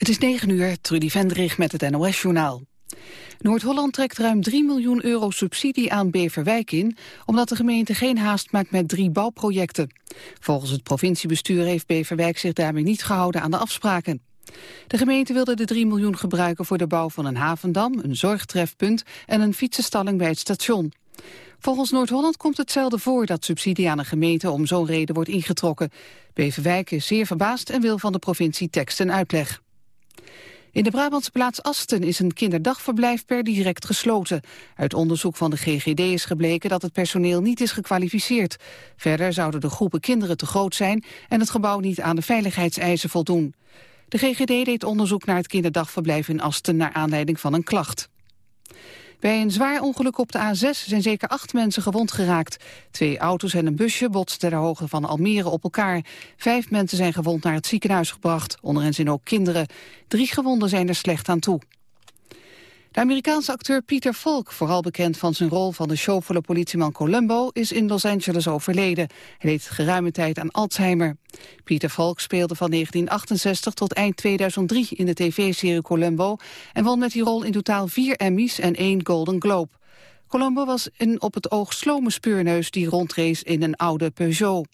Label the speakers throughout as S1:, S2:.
S1: Het is 9 uur, Trudy Vendrig met het NOS-journaal. Noord-Holland trekt ruim 3 miljoen euro subsidie aan Beverwijk in... omdat de gemeente geen haast maakt met drie bouwprojecten. Volgens het provinciebestuur heeft Beverwijk zich daarmee niet gehouden aan de afspraken. De gemeente wilde de 3 miljoen gebruiken voor de bouw van een havendam... een zorgtrefpunt en een fietsenstalling bij het station. Volgens Noord-Holland komt het zelden voor dat subsidie aan een gemeente om zo'n reden wordt ingetrokken. Beverwijk is zeer verbaasd en wil van de provincie tekst en uitleg. In de Brabantse plaats Asten is een kinderdagverblijf per direct gesloten. Uit onderzoek van de GGD is gebleken dat het personeel niet is gekwalificeerd. Verder zouden de groepen kinderen te groot zijn en het gebouw niet aan de veiligheidseisen voldoen. De GGD deed onderzoek naar het kinderdagverblijf in Asten naar aanleiding van een klacht. Bij een zwaar ongeluk op de A6 zijn zeker acht mensen gewond geraakt. Twee auto's en een busje botsten ter hoogte van Almere op elkaar. Vijf mensen zijn gewond naar het ziekenhuis gebracht. Onder hen zijn ook kinderen. Drie gewonden zijn er slecht aan toe. De Amerikaanse acteur Peter Falk, vooral bekend van zijn rol van de showvolle politieman Columbo, is in Los Angeles overleden. Hij leed geruime tijd aan Alzheimer. Peter Falk speelde van 1968 tot eind 2003 in de tv-serie Columbo en won met die rol in totaal vier Emmys en één Golden Globe. Columbo was een op het oog slome speurneus die rondrees in een oude Peugeot.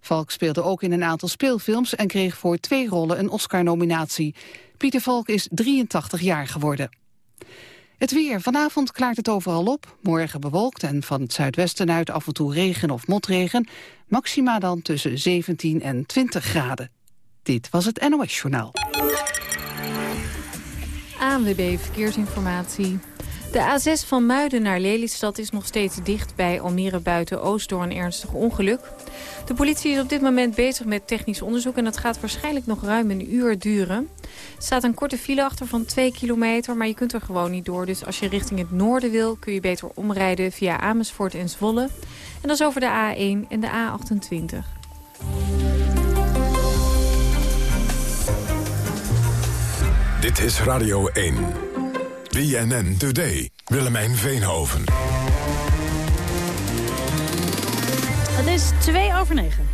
S1: Falk speelde ook in een aantal speelfilms en kreeg voor twee rollen een Oscar-nominatie. Pieter Falk is 83 jaar geworden. Het weer. Vanavond klaart het overal op. Morgen bewolkt en van het zuidwesten uit af en toe regen of motregen. Maxima dan tussen 17 en 20 graden. Dit was het NOS Journaal.
S2: ANWB Verkeersinformatie. De A6 van Muiden naar Lelystad is nog steeds dicht bij Almere buiten Oost door een ernstig ongeluk. De politie is op dit moment bezig met technisch onderzoek en dat gaat waarschijnlijk nog ruim een uur duren. Er staat een korte file achter van 2 kilometer, maar je kunt er gewoon niet door. Dus als je richting het noorden wil, kun je beter omrijden via Amersfoort en Zwolle. En dat is over de A1 en de A28.
S3: Dit is Radio 1. BNN Today. Willemijn Veenhoven.
S4: Het is 2 over 9.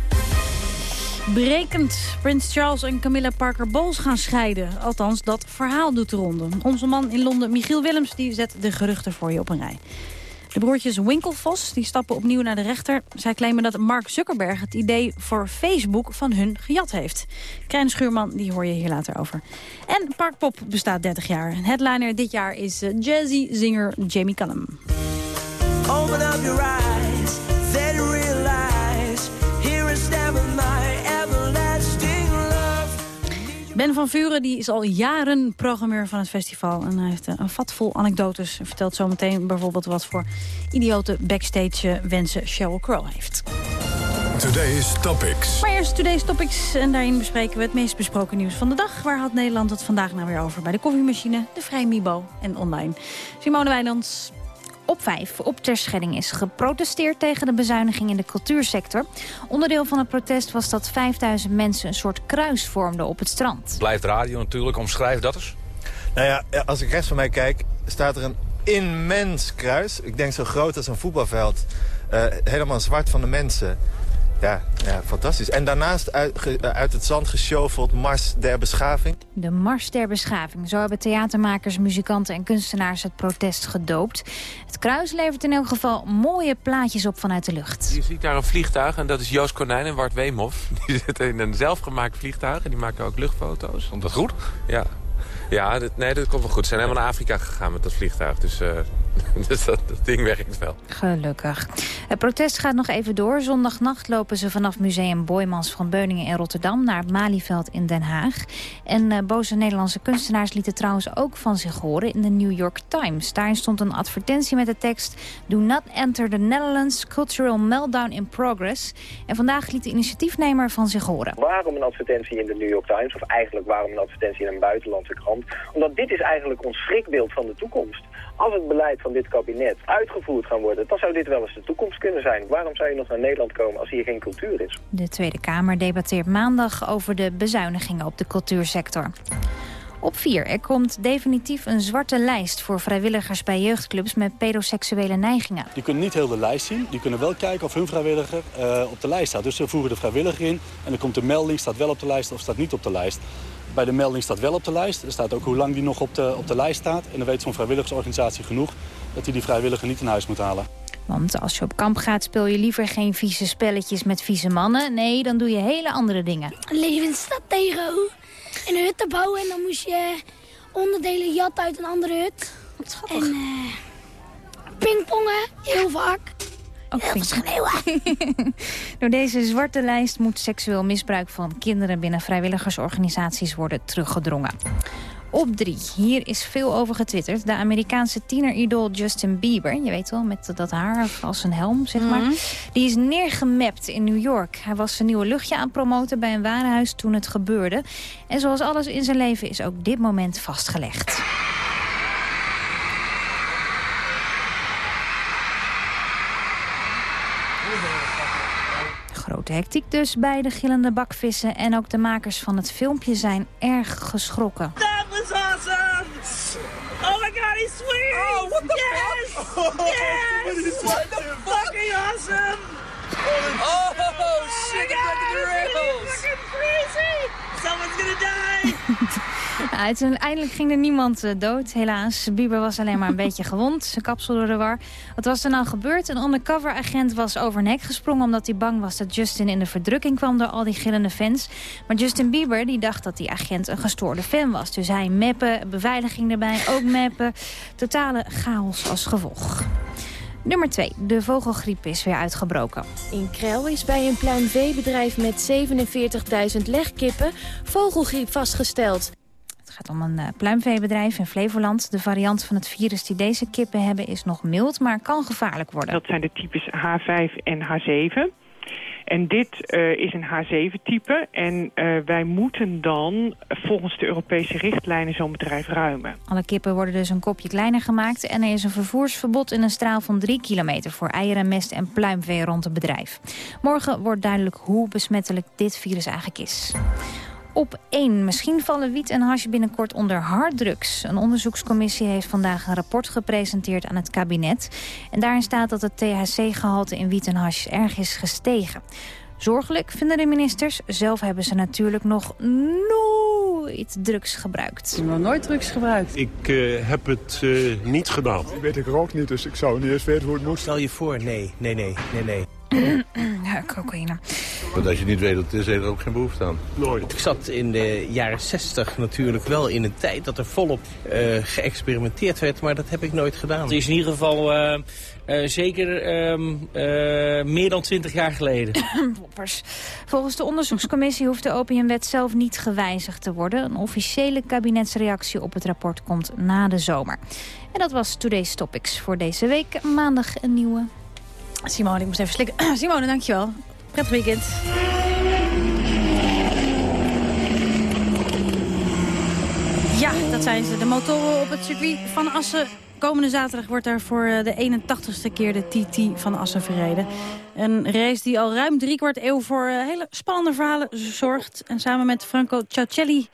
S4: Brekend. Prins Charles en Camilla Parker Bowles gaan scheiden. Althans, dat verhaal doet de ronde. Onze man in Londen, Michiel Willems, die zet de geruchten voor je op een rij. De broertjes Winklevoss die stappen opnieuw naar de rechter. Zij claimen dat Mark Zuckerberg het idee voor Facebook van hun gejat heeft. Krijn Schuurman, die hoor je hier later over. En Parkpop bestaat 30 jaar. Headliner dit jaar is uh, jazzy-zinger Jamie Cullum. Open your Ben van Vuren die is al jaren programmeur van het festival. En hij heeft een vat vol anekdotes. Hij vertelt zometeen bijvoorbeeld wat voor idiote backstage wensen Sheryl Crow heeft.
S3: Today's Topics.
S4: Maar eerst Today's Topics. En daarin bespreken we het meest besproken nieuws van de dag. Waar had Nederland het vandaag nou weer over? Bij de koffiemachine, de Vrij Mibo en online. Simone Wijnands,
S5: op 5 op Terschelling is geprotesteerd tegen de bezuiniging in de cultuursector. Onderdeel van het protest was dat 5000 mensen een soort kruis vormden op het strand.
S6: Blijft radio natuurlijk, omschrijf dat eens.
S7: Nou ja, als ik rechts van mij kijk, staat er een immens kruis. Ik denk zo groot als een voetbalveld. Uh, helemaal zwart van de mensen. Ja, ja, fantastisch. En daarnaast uit, uit het zand geshoveld Mars der Beschaving.
S5: De Mars der Beschaving. Zo hebben theatermakers, muzikanten en kunstenaars het protest gedoopt. Het kruis levert in elk geval mooie plaatjes op vanuit de lucht.
S6: Je ziet daar een vliegtuig en dat is Joost Konijn en Wart Weemoff. Die zitten in een zelfgemaakt vliegtuig en die maken ook luchtfoto's.
S8: Komt dat goed?
S6: Ja, ja, dat, nee, dat komt wel goed. Ze zijn helemaal naar Afrika gegaan met dat vliegtuig. Dus, uh, dus dat, dat, ding werkt wel.
S5: Gelukkig. Het protest gaat nog even door. Zondagnacht lopen ze vanaf Museum Boymans van Beuningen in Rotterdam... naar het Malieveld in Den Haag. En uh, boze Nederlandse kunstenaars lieten trouwens ook van zich horen... in de New York Times. Daarin stond een advertentie met de tekst... Do not enter the Netherlands, cultural meltdown in progress. En vandaag liet de initiatiefnemer van zich horen.
S9: Waarom een advertentie in de New York Times? Of eigenlijk waarom een advertentie in een buitenlandse krant? Omdat dit is eigenlijk ons schrikbeeld van de toekomst. Als het beleid van dit kabinet uitgevoerd gaan worden, dan zou dit wel eens de toekomst kunnen zijn. Waarom zou je nog naar Nederland komen als hier geen cultuur is?
S5: De Tweede Kamer debatteert maandag over de bezuinigingen op de cultuursector. Op 4. Er komt definitief een zwarte lijst voor vrijwilligers bij jeugdclubs met pedoseksuele neigingen.
S10: Die kunnen niet heel de lijst zien. Die kunnen wel kijken of hun vrijwilliger uh, op de lijst staat. Dus ze voeren de vrijwilliger in en dan komt de melding, staat wel op de lijst of staat niet op de lijst. Bij de melding staat wel op de lijst. Er staat ook hoe lang die nog op de, op de lijst staat. En dan weet zo'n vrijwilligersorganisatie genoeg dat hij die vrijwilliger niet in huis moet halen.
S5: Want als je op kamp gaat speel je liever geen vieze spelletjes met vieze mannen. Nee, dan doe je hele andere dingen.
S8: Leven in de stad tegen in een hut te bouwen. En dan moest je onderdelen jatten uit een andere hut.
S4: Wat schattig.
S8: En uh, pingpongen, heel vaak.
S5: Ook
S8: schreeuwen.
S5: Door deze zwarte lijst moet seksueel misbruik van kinderen binnen vrijwilligersorganisaties worden teruggedrongen. Op drie. Hier is veel over getwitterd. De Amerikaanse tieneridool Justin Bieber, je weet wel, met dat haar als een helm, zeg maar. Die is neergemapt in New York. Hij was zijn nieuwe luchtje aan het promoten bij een warenhuis toen het gebeurde. En zoals alles in zijn leven is ook dit moment vastgelegd. Grote hectiek dus bij de gillende bakvissen. En ook de makers van het filmpje zijn erg geschrokken.
S11: That was awesome! Oh my god, he's sweet! Oh, what the yes! fuck? Yes! What the fucking awesome! Oh, shit, it's like the rails! fucking crazy! Someone's gonna die!
S5: Ja, uiteindelijk ging er niemand eh, dood, helaas. Bieber was alleen maar een beetje gewond. Zijn kapsel door de war. Wat was er nou gebeurd? Een undercover agent was over een hek gesprongen... omdat hij bang was dat Justin in de verdrukking kwam door al die gillende fans. Maar Justin Bieber die dacht dat die agent een gestoorde fan was. Dus hij meppen, beveiliging erbij, ook meppen. Totale chaos als gevolg. Nummer 2. De vogelgriep is weer uitgebroken.
S12: In Krel is bij een pluimveebedrijf met 47.000 legkippen vogelgriep vastgesteld.
S5: Het gaat om een uh, pluimveebedrijf in Flevoland. De variant van het virus die deze kippen hebben is nog mild, maar kan gevaarlijk worden.
S13: Dat zijn de types H5 en H7. En dit uh, is een H7-type. En uh, wij moeten dan volgens de Europese richtlijnen zo'n bedrijf ruimen.
S5: Alle kippen worden dus een kopje kleiner gemaakt. En er is een vervoersverbod in een straal van 3 kilometer... voor eieren, mest en pluimvee rond het bedrijf. Morgen wordt duidelijk hoe besmettelijk dit virus eigenlijk is. Op 1. Misschien vallen wiet en hash binnenkort onder harddrugs. Een onderzoekscommissie heeft vandaag een rapport gepresenteerd aan het kabinet. En daarin staat dat het THC-gehalte in wiet en hash erg is gestegen. Zorgelijk vinden de ministers. Zelf hebben ze natuurlijk nog nooit drugs gebruikt.
S14: Nog nooit drugs gebruikt?
S15: Ik uh, heb het uh, niet gedaan.
S16: Ik weet ik er ook niet, dus ik zou niet eens weten hoe het moet.
S17: Stel je voor, nee, nee, nee, nee, nee.
S5: ja, cocaïne.
S18: Want als je niet weet wat het is, heeft er ook geen behoefte aan.
S17: Nooit. Ik zat in de jaren 60 natuurlijk wel in een tijd dat er volop uh, geëxperimenteerd werd, maar dat heb ik nooit gedaan.
S19: Het is in ieder geval uh, uh, zeker meer dan 20 jaar geleden.
S5: Poppers. Volgens de onderzoekscommissie hoeft de opiumwet zelf niet gewijzigd te worden. Een officiële kabinetsreactie op het rapport komt na de zomer. En dat was Today's Topics voor deze week. Maandag een nieuwe.
S4: Simone, ik moest even slikken. Simone, dankjewel. Prettig weekend. Ja, dat zijn ze. De motoren op het circuit van Assen. Komende zaterdag wordt daar voor de 81ste keer de TT van Assen verreden. Een race die al ruim drie kwart eeuw voor hele spannende verhalen zorgt. En samen met Franco Ciacelli,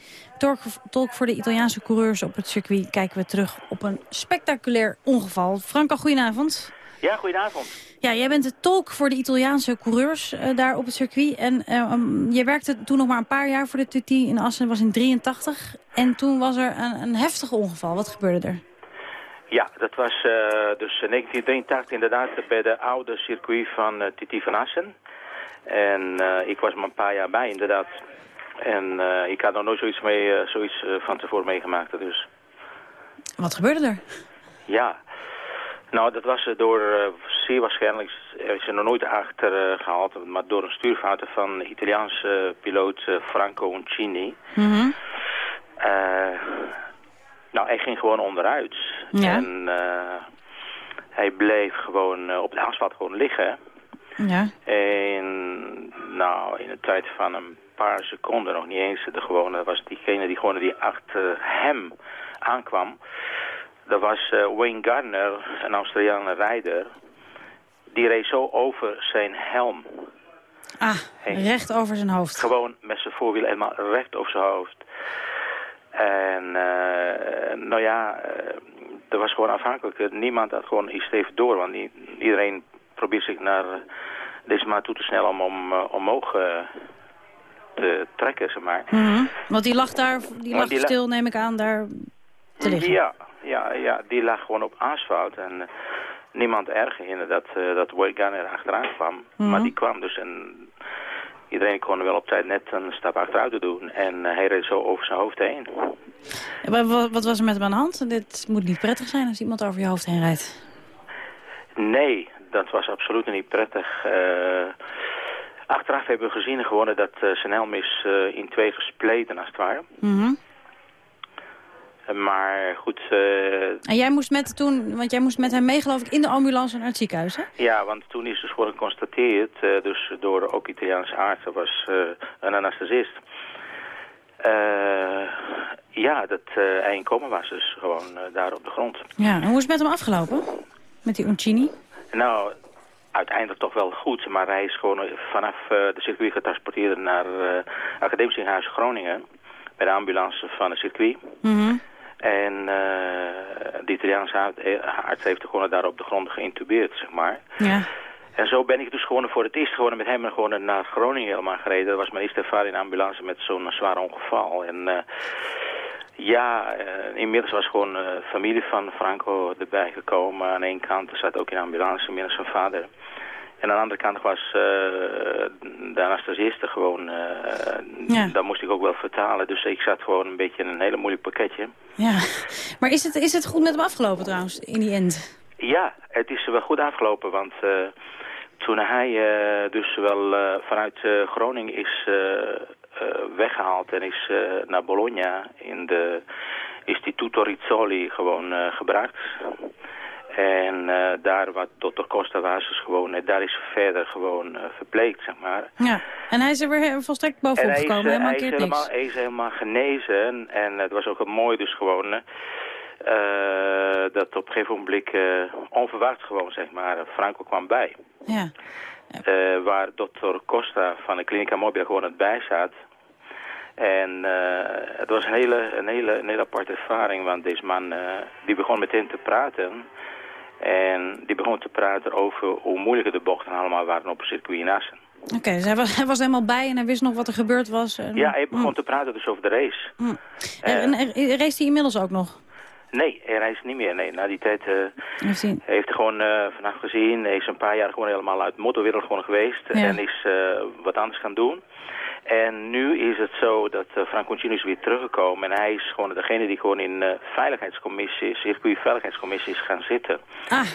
S4: tolk voor de Italiaanse coureurs op het circuit... kijken we terug op een spectaculair ongeval. Franco, goedenavond.
S20: Ja, goedenavond.
S5: Ja, jij bent de tolk voor de Italiaanse coureurs uh, daar op het circuit. En uh, um, je werkte toen nog maar een paar jaar voor de TT in Assen. Dat was in 83. En toen was er een, een heftig ongeval. Wat gebeurde er?
S20: Ja, dat was uh, dus 1983 inderdaad bij de oude circuit van TT van Assen. En ik was maar een paar jaar bij inderdaad. En ik had nog nooit zoiets, mee, zoiets van tevoren meegemaakt. Dus.
S5: Wat gebeurde er?
S20: Ja, nou, dat was door, uh, zeer waarschijnlijk, er is er nog nooit achter uh, gehaald, maar door een stuurfouten van de Italiaanse uh, piloot Franco Uncini.
S5: Mm -hmm.
S20: nou, hij ging gewoon onderuit.
S5: Ja.
S20: En hij bleef gewoon op de asfalt gewoon liggen.
S5: Ja.
S20: En nou, in een tijd van een paar seconden, nog niet eens, de gewone, was diegene die gewoon die achter hem aankwam. Dat was uh, Wayne Gardner, een Australiaanse rijder. Die reed zo over zijn helm.
S5: Ah, heen. recht over zijn hoofd.
S20: Gewoon met zijn voorwiel helemaal recht over zijn hoofd. En uh, nou ja, uh, dat was gewoon afhankelijk. Niemand had gewoon iets even door. Want iedereen probeert zich naar deze maat toe te snellen om, om omhoog te trekken, zeg maar.
S4: Mhm. Want die lag daar, die lag
S20: die
S4: stil, neem ik aan, daar te liggen.
S20: Ja, ja, ja, die lag gewoon op asfalt en eh, niemand erg in dat, eh dat Wade Garner achteraan kwam.
S4: Mhm.
S20: Maar die kwam dus en iedereen kon wel op tijd net een stap achteruit te doen. En eh, hij reed zo over zijn hoofd heen.
S4: Wa- Wat was er met hem aan de hand? Dit moet niet prettig zijn als iemand over je hoofd heen rijdt.
S20: Nee, dat was absoluut niet prettig. Eh, achteraf hebben we gezien gewoon dat eh, zijn helm is eh, in twee gespleten als het ware.
S4: Mhm.
S20: Maar goed, eh,
S4: En jij moest met toen, want jij moest met hem mee geloof ik in de ambulance naar het ziekenhuis, hè?
S20: Ja, want toen is dus gewoon geconstateerd, eh, dus door ook Italiaanse artsen, was eh, een anesthesist. Ja, dat hij in coma was dus gewoon daar op de grond.
S4: Ja, en hoe is het met hem afgelopen? Met die Uncini?
S20: Nou, uiteindelijk toch wel goed, maar hij is gewoon vanaf de circuit getransporteerd naar Academisch Ziekenhuis Groningen. Bij de ambulance van het circuit.
S4: Mhm.
S20: En eh, de Italiaanse arts- eh, arts heeft gewoon daar op de grond geïntubeerd, zeg maar.
S4: Ja.
S20: En zo ben ik dus gewoon voor het eerst gewoon met hem gewoon naar Groningen helemaal gereden. Dat was mijn eerste ervaring in ambulance met zo'n zwaar ongeval. En eh, ja, inmiddels was gewoon familie van Franco erbij gekomen. Aan één kant zat ook in ambulance inmiddels zijn vader. En aan de andere kant was de anesthesiste gewoon,
S4: Ja.
S20: dat moest ik ook wel vertalen. Dus ik zat gewoon een beetje in een hele moeilijk pakketje.
S4: Ja. Maar is het, is het goed met hem afgelopen trouwens, in die end?
S20: Ja, het is wel goed afgelopen, want eh, toen hij eh, dus wel eh, vanuit Groningen is eh, eh, weggehaald en is naar Bologna in de Istituto Rizzoli gewoon gebracht. En eh, daar wat dokter Costa was, dus gewoon, eh, daar is verder gewoon eh, verpleegd, zeg maar.
S4: Ja. En hij is er weer volstrekt bovenop
S20: hij is,
S4: gekomen,
S20: hij, is
S4: niks.
S20: helemaal, hij is helemaal genezen. En, het was ook wel mooi dus gewoon... dat op een gegeven moment onverwacht gewoon, zeg maar, Franco kwam bij.
S4: Ja.
S20: Waar dokter Costa van de Clinica Mobile gewoon het bij zat. En het was een hele, een, hele, een hele aparte ervaring, want deze man die begon meteen te praten. En die begon te praten over hoe moeilijk de bochten allemaal waren op het circuit in Assen.
S4: Oké, dus hij was, hij was helemaal bij en hij wist nog wat er gebeurd was. En,
S20: Ja, hij begon
S4: Hm.
S20: te praten dus over de race.
S4: Hm.
S20: Eh,
S4: En, en, en race hij inmiddels ook nog?
S20: Nee, hij reist niet meer. Nee, na die tijd eh,
S4: Heeft hij...
S20: heeft gewoon eh, vanaf gezien. Hij is een paar jaar gewoon helemaal uit de motorwereld gewoon geweest.
S4: Ja.
S20: En is wat anders gaan doen. En nu is het zo dat uh, Frank Concini is weer teruggekomen. En hij is gewoon degene die gewoon in uh, veiligheidscommissies, circuitveiligheidscommissies gaan zitten.
S4: Ah,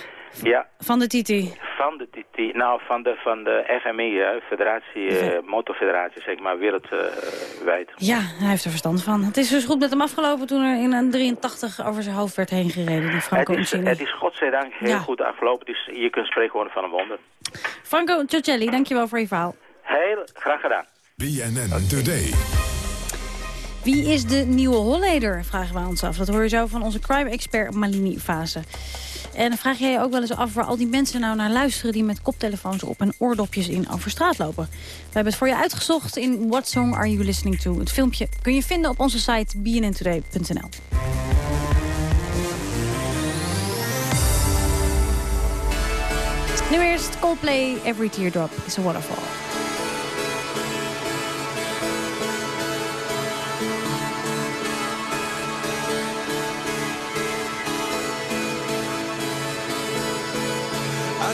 S20: Ja,
S4: van de Titi.
S20: van de TT, nou van de, van de FMI, hè, Federatie, eh, Motorfederatie, zeg maar, wereldwijd.
S4: Ja, hij heeft er verstand van. Het is dus goed met hem afgelopen toen er in een 83 over zijn hoofd werd heen gereden, die
S20: het,
S4: Franco
S20: is, het is godzijdank heel
S4: Ja.
S20: goed afgelopen. Dus je kunt spreken gewoon van een wonder.
S4: Franco Ciocelli, dankjewel voor je verhaal.
S20: Heel graag gedaan.
S3: BNN Today.
S4: Wie is de nieuwe Holleder, vragen we ons af. Dat hoor je zo van onze crime-expert Malini Fase. En dan vraag jij je ook wel eens af waar al die mensen nou naar luisteren... die met koptelefoons op en oordopjes in over straat lopen. We hebben het voor je uitgezocht in What Song Are You Listening To? Het filmpje kun je vinden op onze site bnntoday.nl. Nu eerst Coldplay, Every Teardrop is a Waterfall.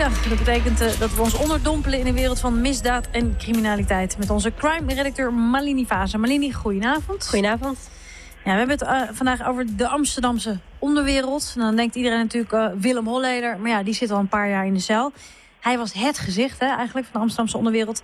S4: Dat betekent eh, dat we ons onderdompelen in de wereld van misdaad en criminaliteit. Met onze crime-redacteur Malini Vaza. Malini, goedenavond.
S21: Goedenavond.
S4: Ja, we hebben het eh, vandaag over de Amsterdamse onderwereld. En dan denkt iedereen natuurlijk eh, Willem Holleder. Maar ja, die zit al een paar jaar in de cel. Hij was het gezicht hè, eigenlijk van de Amsterdamse onderwereld.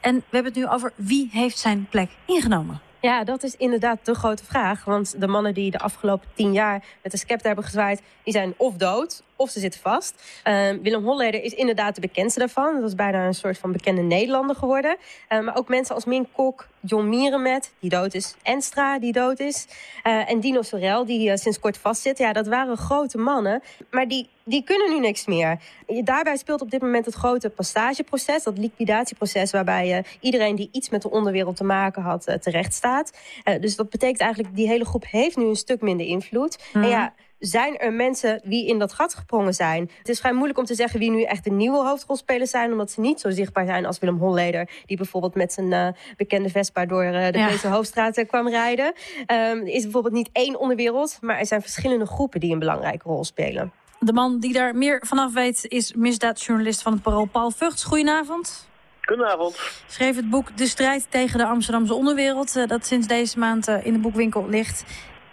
S4: En we hebben het nu over wie heeft zijn plek ingenomen.
S21: Ja, dat is inderdaad de grote vraag. Want de mannen die de afgelopen tien jaar met de scepter hebben gezwaaid... die zijn of dood of ze zitten vast. Ehm, Willem Holleder is inderdaad de bekendste daarvan. Dat is bijna een soort van bekende Nederlander geworden. Ehm, maar ook mensen als Min Kok, John Mierenmet, die dood is. Enstra, die dood is. Eh, en Dino Sorel, die uh, sinds kort vastzit. Ja, dat waren grote mannen. Maar die, die kunnen nu niks meer. Daarbij speelt op dit moment het grote passageproces. Dat liquidatieproces waarbij uh, iedereen die iets met de onderwereld te maken had terecht staat. dus dat betekent eigenlijk, die hele groep heeft nu een stuk minder invloed. En ja zijn er mensen die in dat gat gesprongen zijn. Het is vrij moeilijk om te zeggen wie nu echt de nieuwe hoofdrolspelers zijn... omdat ze niet zo zichtbaar zijn als Willem Holleder... die bijvoorbeeld met zijn uh, bekende Vespa door uh, de ja. Hoofdstraat uh, kwam rijden. Um, er is bijvoorbeeld niet één onderwereld... maar er zijn verschillende groepen die een belangrijke rol spelen.
S4: De man die daar meer vanaf weet is misdaadjournalist van het Parool Paul Vugts. Goedenavond.
S22: Goedenavond.
S4: Schreef het boek De strijd tegen de Amsterdamse onderwereld... dat sinds deze maand in de boekwinkel ligt...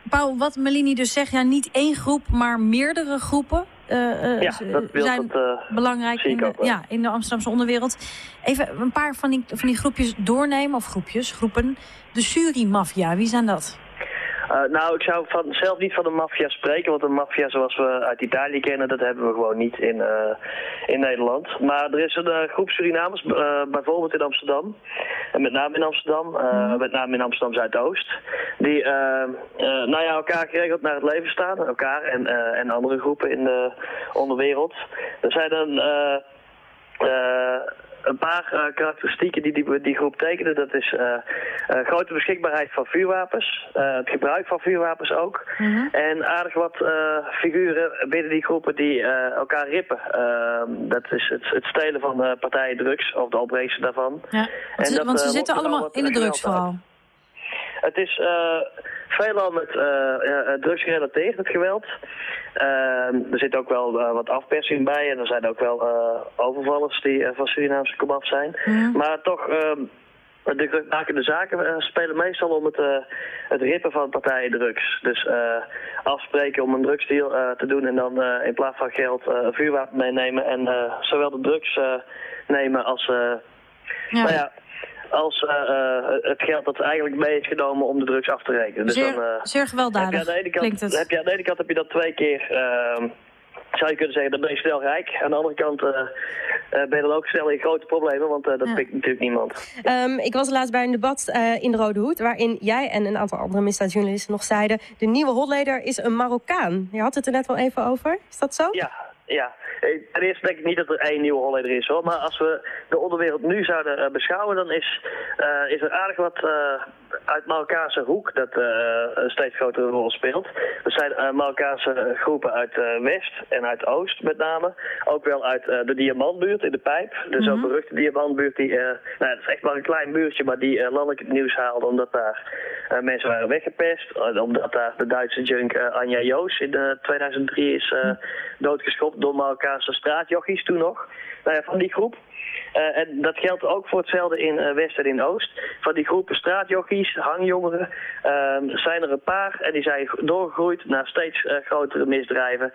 S4: Paul, wat Melini dus zegt, ja, niet één groep, maar meerdere groepen uh,
S22: ja, dat
S4: zijn
S22: dat, uh,
S4: belangrijk in de, ja, in de Amsterdamse onderwereld. Even een paar van die, van die groepjes doornemen, of groepjes, groepen. De Suri-maffia, wie zijn dat?
S22: Uh, nou, ik zou van, zelf niet van de maffia spreken, want de maffia zoals we uit Italië kennen, dat hebben we gewoon niet in, uh, in Nederland. Maar er is een uh, groep Surinamers, bijvoorbeeld in Amsterdam, en met name in Amsterdam, mm. met name in Amsterdam Zuidoost, die nou ja, elkaar geregeld naar het leven staan, elkaar en, en andere groepen in de onderwereld. Er zijn dan een paar uh, karakteristieken die, die die groep tekenen. Dat is uh, uh, grote beschikbaarheid van vuurwapens, het gebruik van vuurwapens ook. Mm -hmm. En aardig wat figuren binnen die groepen die elkaar rippen. Ehm, dat is het, het, stelen van partijen drugs of de opbrengsten daarvan.
S4: Ja, want, en dat, want ze zitten allemaal in de drugsverhaal.
S22: Het is uh, veelal met uh, drugs gerelateerd, het geweld. Uh, er zit ook wel wat afpersing bij en er zijn ook wel overvallers die van Surinaamse komaf zijn. Maar toch, ehm, de gekmakende zaken spelen meestal om het, het rippen van partijen drugs. Dus afspreken om een drugsdeal te doen en dan in plaats van geld een vuurwapen meenemen en zowel de drugs nemen als... ja. Nou ja, als uh, uh, het geld dat eigenlijk mee is genomen om de drugs af te rekenen.
S4: Dus zeer, dan, uh, zeer gewelddadig, heb je aan de ene kant,
S22: Heb je aan de ene kant heb je dat twee keer ehm, zou je kunnen zeggen, dan ben je snel rijk. Aan de andere kant uh, uh, ben je dan ook snel in grote problemen, want uh, dat ja. pikt natuurlijk niemand.
S21: Um, ik was laatst bij een debat in de Rode Hoed, waarin jij en een aantal andere misdaadjournalisten nog zeiden... de nieuwe hotleder is een Marokkaan. Je had het er net wel even over, is dat zo?
S22: Ja, ja. Ten eerste denk ik niet dat er één nieuwe Holleder is hoor. Maar als we de onderwereld nu zouden uh, beschouwen, dan is, uh, is er aardig wat uh, uit Marokkaanse hoek dat een steeds grotere rol speelt. Er zijn Marokkaanse groepen uit West en uit Oost met name. Ook wel uit de Diamantbuurt in de Pijp. De mm -hmm. zo beruchte Diamantbuurt. Die, nou, dat is echt maar een klein buurtje, maar die landelijk het nieuws haalde omdat daar mensen waren weggepest. omdat daar de Duitse junk Anja Joos in 2003 is doodgeschopt door Marokkaanse straatjochies toen nog. Nou van die groep. Uh, en dat geldt ook voor hetzelfde in uh, West en in Oost. Van die groepen straatjochies, hangjongeren, uh, zijn er een paar. En die zijn doorgegroeid naar steeds uh, grotere misdrijven.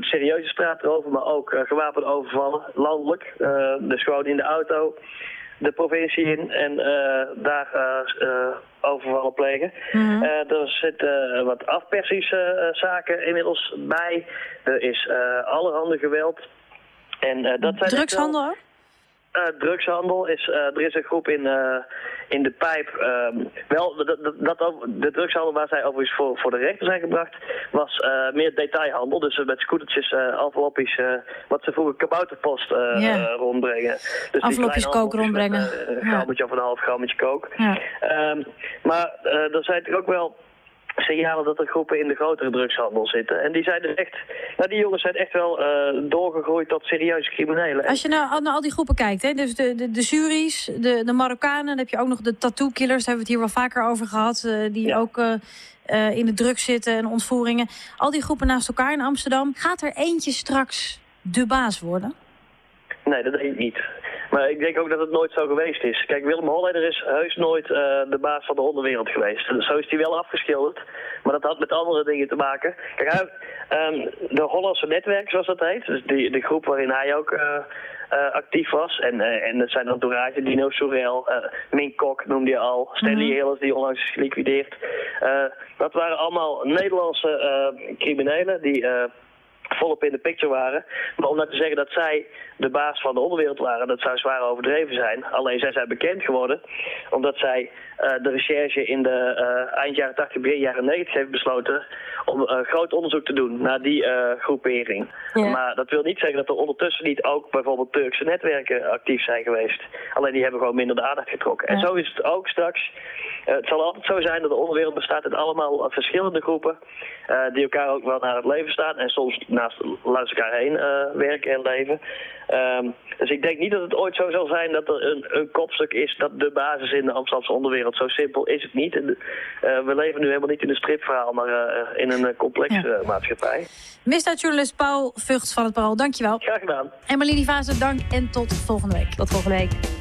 S22: serieuze straatroven, maar ook gewapende overvallen, landelijk. dus gewoon in de auto de provincie in en uh, daar uh, overvallen plegen. Mm -hmm. er zitten wat afpersingszaken inmiddels bij. Er is allerhande geweld. En, dat zijn
S4: Drugshandel ook?
S22: Uh, drugshandel is, uh, er is een groep in, uh, in de pijp. Um, wel, dat, dat, de drugshandel waar zij overigens voor, voor de rechter zijn gebracht, was meer detailhandel. Dus met scootertjes, envelopjes, wat ze vroeger kabouterpost yeah. rondbrengen. Dus
S4: envelopjes kook rondbrengen.
S22: een grammetje of een half grammetje kook. Ja. Um, maar er zijn er ook wel signalen dat er groepen in de grotere drugshandel zitten. En die zijn dus echt, nou die jongens zijn echt wel uh, doorgegroeid tot serieuze criminelen.
S4: Als je nou naar al die groepen kijkt, hè, dus de, de, de Suris, de, de Marokkanen, dan heb je ook nog de tattoo-killers, daar hebben we het hier wel vaker over gehad, uh, die ja. ook uh, in de drugs zitten en ontvoeringen. Al die groepen naast elkaar in Amsterdam. Gaat er eentje straks de baas worden?
S22: Nee, dat denk ik niet. Maar ik denk ook dat het nooit zo geweest is. Kijk, Willem Holleder is heus nooit uh, de baas van de hondenwereld geweest. Zo is hij wel afgeschilderd. Maar dat had met andere dingen te maken. Kijk, hij, um, de Hollandse netwerk, zoals dat heet. Dus die, de groep waarin hij ook uh, uh, actief was. En, en dat zijn dan entourage, Dino Sorel, Mink Kok noemde je al. Stanley mm Hillers, die onlangs is geliquideerd. dat waren allemaal Nederlandse criminelen die volop in de picture waren. Maar om nou te zeggen dat zij de baas van de onderwereld waren, dat zou zwaar overdreven zijn. Alleen zij zijn bekend geworden omdat zij de recherche in de uh, eind jaren 80, begin jaren 90 heeft besloten om uh, groot onderzoek te doen naar die groepering. Ja. Maar dat wil niet zeggen dat er ondertussen niet ook bijvoorbeeld Turkse netwerken actief zijn geweest. Alleen die hebben gewoon minder de aandacht getrokken. Ja. En zo is het ook straks. het zal altijd zo zijn dat de onderwereld bestaat uit allemaal verschillende groepen die elkaar ook wel naar het leven staan en soms naast langs elkaar heen werken en leven. Um, dus ik denk niet dat het ooit zo zal zijn dat er een, een kopstuk is dat de basis in de Amsterdamse onderwereld. Zo simpel is het niet. En, uh, we leven nu helemaal niet in een stripverhaal, maar uh, in een complexe ja. maatschappij.
S4: Misdaadjournalist Paul Vugts van het Parool, dankjewel.
S22: Graag gedaan.
S4: En Marlini Vazen, dank en tot volgende week.
S14: Tot volgende week.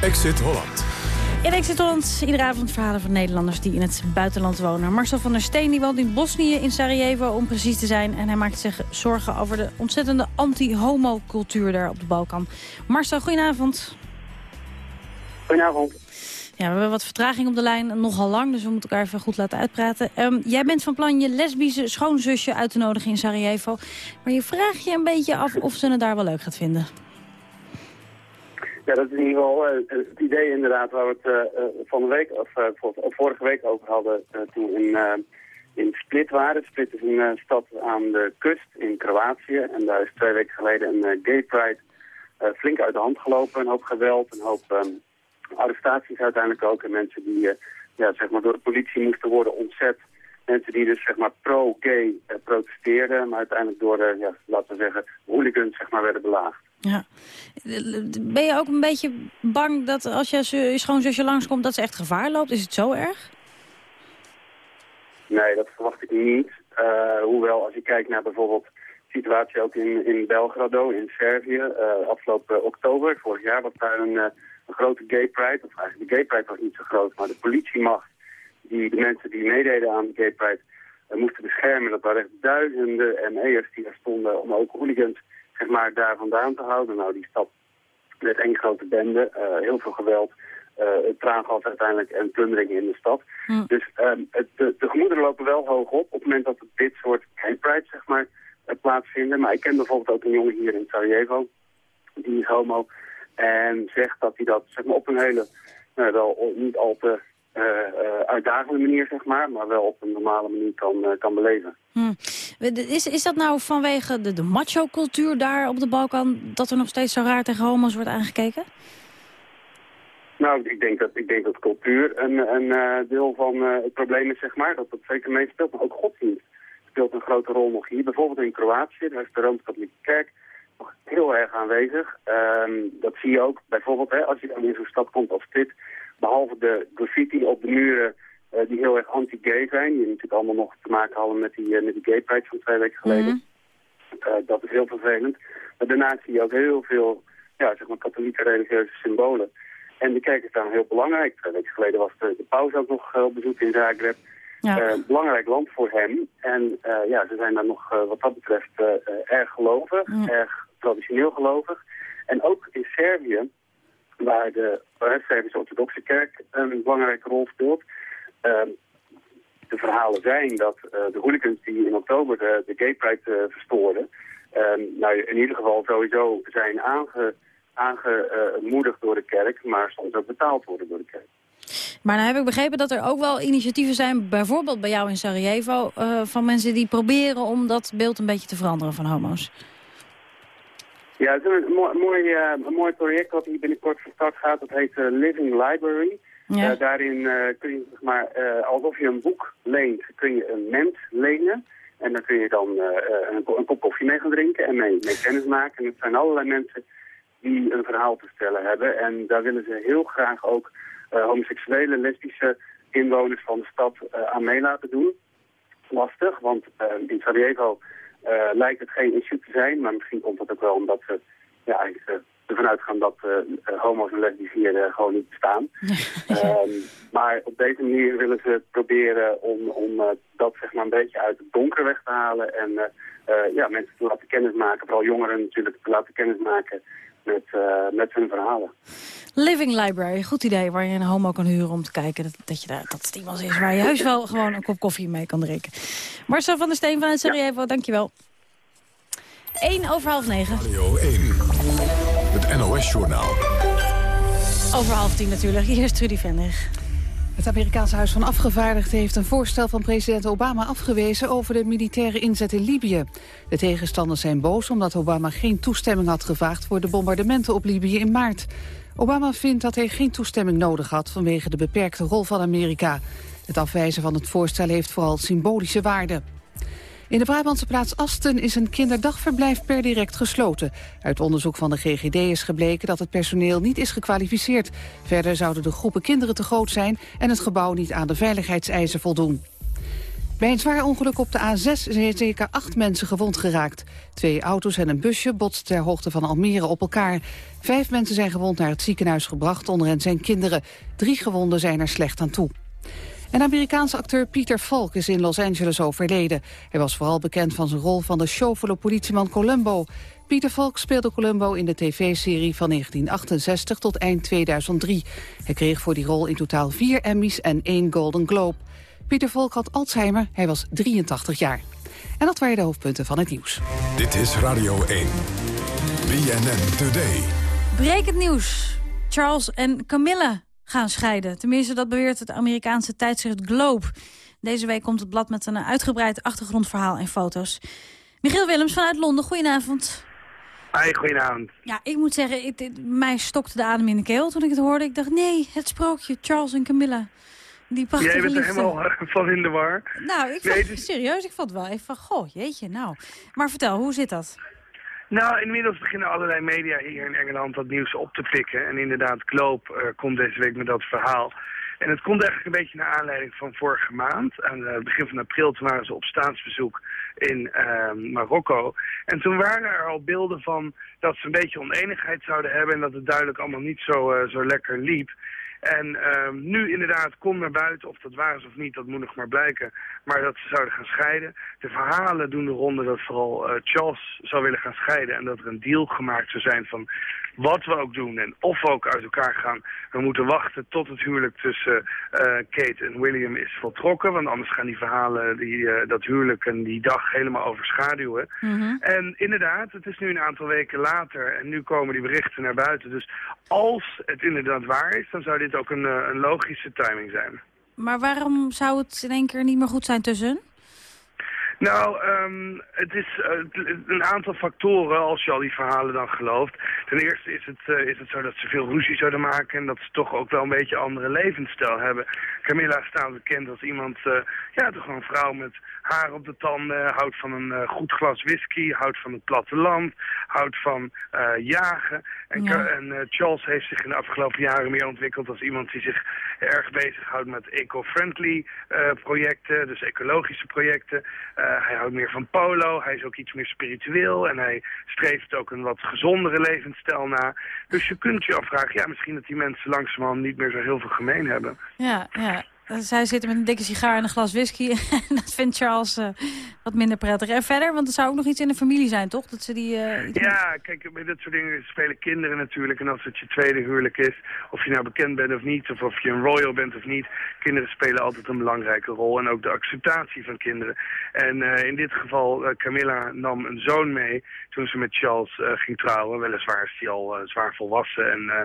S3: Exit Holland.
S4: In Exit Holland iedere avond verhalen van Nederlanders die in het buitenland wonen. Marcel van der Steen die woont in Bosnië, in Sarajevo om precies te zijn. En hij maakt zich zorgen over de ontzettende anti-homo-cultuur daar op de Balkan. Marcel, goedenavond.
S23: Goedenavond.
S4: Ja, we hebben wat vertraging op de lijn, nogal lang, dus we moeten elkaar even goed laten uitpraten. Um, jij bent van plan je lesbische schoonzusje uit te nodigen in Sarajevo. Maar je vraagt je een beetje af of ze het daar wel leuk gaat vinden.
S23: Ja, dat is in ieder geval uh, het idee inderdaad waar we het uh, van de week, of, vorige week over hadden toen in, in Split waren. Split is een stad aan de kust in Kroatië en daar is twee weken geleden een gay pride eh, flink uit de hand gelopen. Een hoop geweld, een hoop ehm, arrestaties uiteindelijk ook. En mensen die eh, ja, zeg maar door de politie moesten worden ontzet. Mensen die dus zeg maar pro-gay eh, protesteerden, maar uiteindelijk door, eh, ja, laten we zeggen, hooligans zeg maar werden belaagd.
S4: Ja. Ben je ook een beetje bang dat als je je schoonzusje langskomt... dat ze echt gevaar loopt? Is het zo erg?
S23: Nee, dat verwacht ik niet. Hoewel, als je kijkt naar bijvoorbeeld de situatie ook in, in Belgrado, in Servië. afgelopen oktober, vorig jaar, was daar een, een grote gay pride. Of eigenlijk de gay pride was niet zo groot, maar de politiemacht... die de mensen die meededen aan de gay pride eh, moesten beschermen. Dat waren echt duizenden ME'ers die daar stonden om ook hooligans zeg maar, daar vandaan te houden. Nou, die stad werd één grote bende, eh, heel veel geweld, eh traangas uiteindelijk en plunderingen in de stad. Dus ehm, het, de, de gemoederen lopen wel hoog op op het moment dat er dit soort gay pride, zeg maar, plaatsvinden. Maar ik ken bijvoorbeeld ook een jongen hier in Sarajevo, die is homo, en zegt dat hij dat zeg maar, op een hele, nou, wel niet al te eh, eh, uitdagende manier, zeg maar, maar wel op een normale manier kan, eh, kan beleven.
S4: Hm. Is, is dat nou vanwege de, de macho-cultuur daar op de Balkan... dat er nog steeds zo raar tegen homo's wordt aangekeken?
S23: Nou, ik denk dat, ik denk dat cultuur een, een deel van het probleem is, zeg maar. Dat dat zeker meespeelt, maar ook godsdienst speelt een grote rol nog hier. Bijvoorbeeld in Kroatië, daar is de Rooms-Katholieke Kerk heel erg aanwezig. Ehm, dat zie je ook bijvoorbeeld hè, als je dan in zo'n stad komt als dit. Behalve de graffiti op de muren eh, die heel erg anti-gay zijn. Die natuurlijk allemaal nog te maken hadden met die, eh, met die gay pride van twee weken geleden. Eh, dat is heel vervelend. Maar daarnaast zie je ook heel veel ja, zeg maar, katholieke religieuze symbolen. En de kerk is daar heel belangrijk. Twee weken geleden was de, de paus ook nog op bezoek in Zagreb. Eh, belangrijk land voor hem. En ja, ze zijn daar nog wat dat betreft erg gelovig, erg traditioneel gelovig. En ook in Servië, waar de Servische orthodoxe kerk een belangrijke rol speelt. ehm, de verhalen zijn dat eh, de hooligans die in oktober de, de gay pride eh, verstoorden... ehm, nou, in ieder geval sowieso zijn aange, aangemoedigd door de kerk... maar soms ook betaald worden door de kerk.
S4: Maar nou heb ik begrepen dat er ook wel initiatieven zijn... bijvoorbeeld bij jou in Sarajevo... eh, van mensen die proberen om dat beeld een beetje te veranderen van homo's.
S23: Ja, het is een mooi, mooi, eh, mooi project wat hier binnenkort van start gaat. Dat heet eh, Living Library.
S4: Ja.
S23: Eh, daarin kun je, zeg maar, alsof je een boek leent, kun je een mens lenen. En daar kun je dan een, een kop koffie mee gaan drinken en mee, mee kennis maken. En het zijn allerlei mensen die een verhaal te vertellen hebben. En daar willen ze heel graag ook homoseksuele, lesbische inwoners van de stad aan mee laten doen. Lastig, want in Sarajevo lijkt het geen issue te zijn. Maar misschien komt dat ook wel omdat ze ja, eigenlijk, eh, ervan uitgaan dat eh, eh, homo's en lesbisch hier eh, gewoon niet bestaan. Ehm, maar op deze manier willen ze proberen om, om eh, dat zeg maar een beetje uit het donker weg te halen. En eh, eh, ja, mensen te laten kennismaken, vooral jongeren natuurlijk, te laten kennismaken met, eh, met hun verhalen.
S4: Living Library, goed idee, waar je een homo kan huren om te kijken dat, dat, je daar, dat het iemand is waar je heus wel gewoon een kop koffie mee kan drinken. Marcel van der Steen vanuit Sarajevo, dankjewel. 1 over half 9.
S3: Radio 1. Het NOS-journaal.
S4: Over half 10 natuurlijk. Hier is Trudy Vennig.
S1: Het Amerikaanse Huis van Afgevaardigden heeft een voorstel van president Obama afgewezen over de militaire inzet in Libië. De tegenstanders zijn boos omdat Obama geen toestemming had gevraagd voor de bombardementen op Libië in maart. Obama vindt dat hij geen toestemming nodig had vanwege de beperkte rol van Amerika. Het afwijzen van het voorstel heeft vooral symbolische waarde. In de Brabantse plaats Asten is een kinderdagverblijf per direct gesloten. Uit onderzoek van de GGD is gebleken dat het personeel niet is gekwalificeerd. Verder zouden de groepen kinderen te groot zijn en het gebouw niet aan de veiligheidseisen voldoen. Bij een zwaar ongeluk op de A6 zijn zeker acht mensen gewond geraakt. Twee auto's en een busje botsten ter hoogte van Almere op elkaar. Vijf mensen zijn gewond naar het ziekenhuis gebracht, onder hen zijn kinderen. Drie gewonden zijn er slecht aan toe. En Amerikaanse acteur Peter Falk is in Los Angeles overleden. Hij was vooral bekend van zijn rol van de showvolle politieman Columbo. Peter Falk speelde Columbo in de tv-serie van 1968 tot eind 2003. Hij kreeg voor die rol in totaal vier Emmys en één Golden Globe. Peter Falk had Alzheimer, hij was 83 jaar. En dat waren de hoofdpunten van het nieuws.
S3: Dit is Radio 1. BNN Today.
S4: Brekend nieuws. Charles en Camilla gaan scheiden. Tenminste, dat beweert het Amerikaanse tijdschrift Globe. Deze week komt het blad met een uitgebreid achtergrondverhaal en foto's. Michiel Willems vanuit Londen, goedenavond.
S24: Hi, goedenavond.
S4: Ja, ik moet zeggen, ik, mij stokte de adem in de keel toen ik het hoorde. Ik dacht, nee, het sprookje, Charles en Camilla. Die prachtige
S24: Jij bent er
S4: liefde.
S24: helemaal eh, van in de war.
S4: Nou, ik
S24: Nee,
S4: vond,
S24: het is-
S4: serieus, ik vond het wel even van, goh, jeetje, nou. Maar vertel, hoe zit dat?
S24: Nou, inmiddels beginnen allerlei media hier in Engeland dat nieuws op te pikken. En inderdaad, Globe eh, komt deze week met dat verhaal. En het komt eigenlijk een beetje naar aanleiding van vorige maand. Aan het begin van april, toen waren ze op staatsbezoek in eh, Marokko. En toen waren er al beelden van dat ze een beetje oneenigheid zouden hebben... en dat het duidelijk allemaal niet zo, eh, zo lekker liep. En ehm, nu inderdaad, kom naar buiten, of dat waar is of niet, dat moet nog maar blijken. Maar dat ze zouden gaan scheiden. De verhalen doen de ronde dat vooral eh, Charles zou willen gaan scheiden. En dat er een deal gemaakt zou zijn van wat we ook doen en of we ook uit elkaar gaan. We moeten wachten tot het huwelijk tussen eh, Kate en William is voltrokken. Want anders gaan die verhalen die, eh, dat huwelijk en die dag helemaal overschaduwen. En inderdaad, het is nu een aantal weken later en nu komen die berichten naar buiten. Dus als het inderdaad waar is, dan zou dit ook een, een logische timing zijn.
S4: Maar waarom zou het in één keer niet meer goed zijn tussen?
S24: Nou, ehm, het is eh, een aantal factoren als je al die verhalen dan gelooft. Ten eerste is het, eh, is het zo dat ze veel ruzie zouden maken en dat ze toch ook wel een beetje andere levensstijl hebben. Camilla staat bekend als iemand, eh, ja toch een vrouw met haar op de tanden, houdt van een goed glas whisky, houdt van het platteland, houdt van jagen. En,
S25: Ja.
S24: En Charles heeft zich in de afgelopen jaren meer ontwikkeld als iemand die zich erg bezighoudt met eco-friendly projecten, dus ecologische projecten. Eh, hij houdt meer van polo, hij is ook iets meer spiritueel en hij streeft ook een wat gezondere levensstijl na. Dus je kunt je afvragen, ja, misschien dat die mensen langzamerhand niet meer zo heel veel gemeen hebben.
S4: Ja, ja. Zij zitten met een dikke sigaar en een glas whisky. En dat vindt Charles eh, wat minder prettig. En verder, want er zou ook nog iets in de familie zijn, toch? Dat ze die... eh, iets-
S24: Ja, kijk, bij dit soort dingen spelen kinderen natuurlijk. En als het je tweede huwelijk is, of je nou bekend bent of niet, of of je een royal bent of niet, kinderen spelen altijd een belangrijke rol. En ook de acceptatie van kinderen. En eh, in dit geval, eh, Camilla nam een zoon mee toen ze met Charles eh, ging trouwen. Weliswaar is hij al eh, zwaar volwassen en, eh,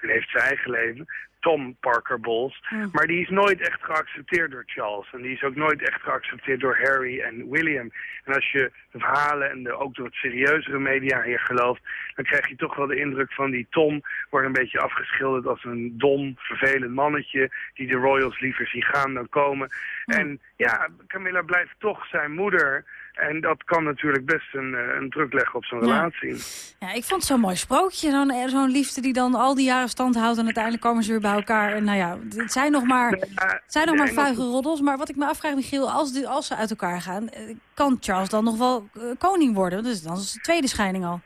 S24: en heeft zijn eigen leven. Tom Parker Bowles. Maar die is nooit echt geaccepteerd door Charles. En die is ook nooit echt geaccepteerd door Harry en William. En als je de verhalen en de, ook de wat serieuzere media hier gelooft... dan krijg je toch wel de indruk van die Tom... wordt een beetje afgeschilderd als een dom, vervelend mannetje... die de Royals liever zien gaan dan komen. En ja, Camilla blijft toch zijn moeder... En dat kan natuurlijk best een, eh, een druk leggen op zo'n
S4: Ja.
S24: relatie.
S4: Ja, ik vond het zo'n mooi sprookje. Zo'n eh, zo'n liefde die dan al die jaren stand houdt... en uiteindelijk komen ze weer bij elkaar. En nou ja, het zijn nog maar, zijn nog maar vuige roddels. Maar wat ik me afvraag, Michiel, als, die, als ze uit elkaar gaan... eh, kan Charles dan nog wel koning worden? Dus dan is het de tweede scheiding al.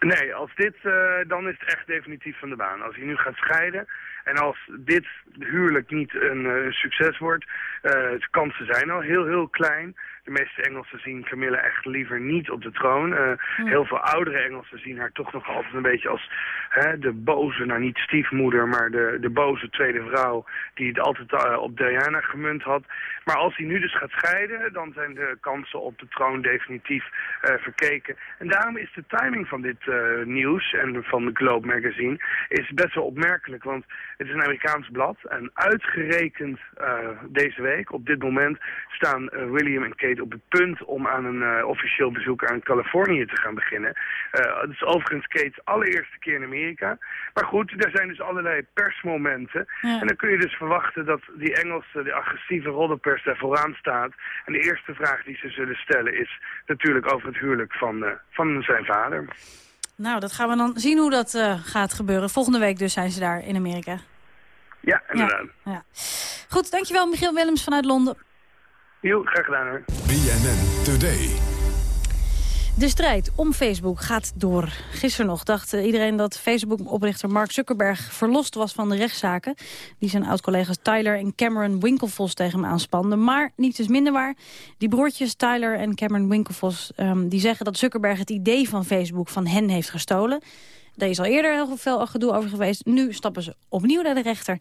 S24: Nee, als dit, dan is het echt definitief van de baan. Als hij nu gaat scheiden en als dit huwelijk niet een eh, succes wordt, eh, de kansen zijn al heel, heel klein. De meeste Engelsen zien Camilla echt liever niet op de troon. Eh, Heel veel oudere Engelsen zien haar toch nog altijd een beetje als hè, de boze, nou niet stiefmoeder, maar de, de boze tweede vrouw die het altijd op Diana gemunt had. Maar als hij nu dus gaat scheiden, dan zijn de kansen op de troon definitief verkeken. En daarom is de timing van dit nieuws en van de Globe Magazine is best wel opmerkelijk. Want het is een Amerikaans blad en uitgerekend eh, deze week, op dit moment, staan eh, William en Kate op het punt om aan een eh, officieel bezoek aan Californië te gaan beginnen. Het is overigens Kate's allereerste keer in Amerika. Maar goed, er zijn dus allerlei persmomenten. En dan kun je dus verwachten dat die Engelse, de agressieve roddelpers daar vooraan staat. En de eerste vraag die ze zullen stellen is natuurlijk over het huwelijk van, van zijn vader.
S4: Nou, dat gaan we dan zien hoe dat eh, gaat gebeuren. Volgende week dus zijn ze daar in Amerika.
S24: Ja, inderdaad.
S4: Ja. Goed, dankjewel Michiel Willems vanuit Londen.
S24: Jo, graag gedaan hoor.
S3: BNN Today.
S4: De strijd om Facebook gaat door. Gisteren nog dacht eh, iedereen dat Facebook-oprichter Mark Zuckerberg verlost was van de rechtszaken. Die zijn oud-collega's Tyler en Cameron Winklevoss tegen hem aanspanden. Maar niets is minder waar. Die broertjes Tyler en Cameron Winklevoss ehm, die zeggen dat Zuckerberg het idee van Facebook van hen heeft gestolen. Daar is al eerder heel veel gedoe over geweest. Nu stappen ze opnieuw naar de rechter.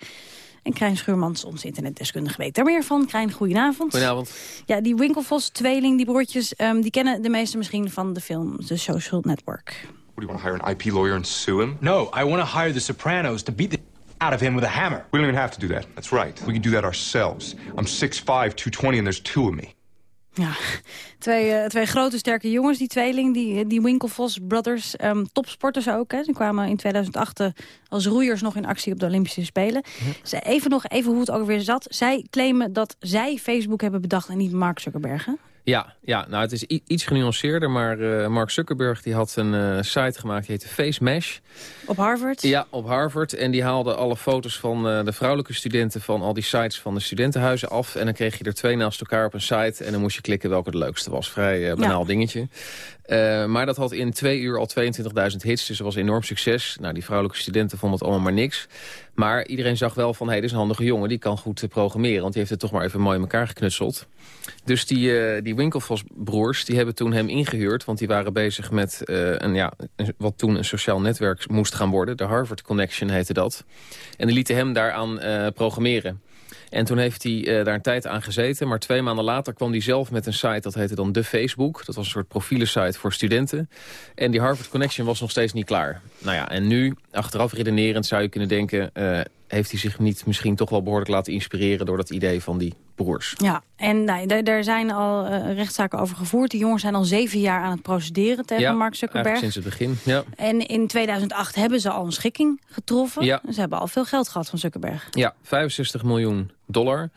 S4: En Krijn Schuurmans, onze internetdeskundige, weet daar meer van. Krijn, goedenavond.
S26: Goedenavond.
S4: Ja, die Winklevoss-tweeling, die broertjes... ehm, die kennen de meeste misschien van de film The Social Network.
S26: What do you want to hire an IP lawyer and sue him? No, I want to hire the Sopranos to beat the out of him with a hammer. We don't even have to do that. That's right. We can do that ourselves. I'm 6'5", 220, and there's two of me.
S4: Ja, twee, eh, twee grote sterke jongens, die tweeling, die, die Winklevoss Brothers. ehm, topsporters ook, hè. Die kwamen in 2008 eh, als roeiers nog in actie op de Olympische Spelen. Ze- Even nog, even hoe het ook weer zat. Zij claimen dat zij Facebook hebben bedacht en niet Mark Zuckerberg, hè?
S25: Ja, ja nou, het is iets genuanceerder, maar eh, Mark Zuckerberg die had een eh, site gemaakt, die heette Face Mesh.
S4: Op Harvard.
S25: Ja, op Harvard. En die haalde alle foto's van eh, de vrouwelijke studenten van al die sites van de studentenhuizen af. En dan kreeg je er twee naast elkaar op een site. En dan moest je klikken welke de leukste was. Vrij banaal
S27: Ja.
S25: dingetje. Eh, maar dat had in twee uur al 22.000 hits. Dus dat was enorm succes. Nou, die vrouwelijke studenten vonden het allemaal maar niks. Maar iedereen zag wel van, hé, hey, dit is een handige jongen. Die kan goed eh, programmeren. Want die heeft het toch maar even mooi in elkaar geknutseld. Dus die, eh die Winklevoss-broers, die hebben toen hem ingehuurd. Want die waren bezig met eh, een, ja, wat toen een sociaal netwerk moest gaan worden. De Harvard Connection heette dat. En die lieten hem daaraan programmeren. En toen heeft hij eh, daar een tijd aan gezeten. Maar twee maanden later kwam hij zelf met een site, dat heette dan De Facebook. Dat was een soort profielensite voor studenten. En die Harvard Connection was nog steeds niet klaar. Nou ja, en nu, achteraf redenerend zou je kunnen denken... eh, heeft hij zich niet misschien toch wel behoorlijk laten inspireren... door dat idee van die broers.
S4: Ja, en nou, daar, daar zijn al eh, rechtszaken over gevoerd. Die jongens zijn al zeven jaar aan het procederen tegen
S25: ja,
S4: Mark Zuckerberg.
S25: sinds het begin, ja.
S4: En in 2008 hebben ze al een schikking getroffen.
S25: Ja.
S4: Ze hebben al veel geld gehad van Zuckerberg.
S25: Ja, 65 miljoen dollar.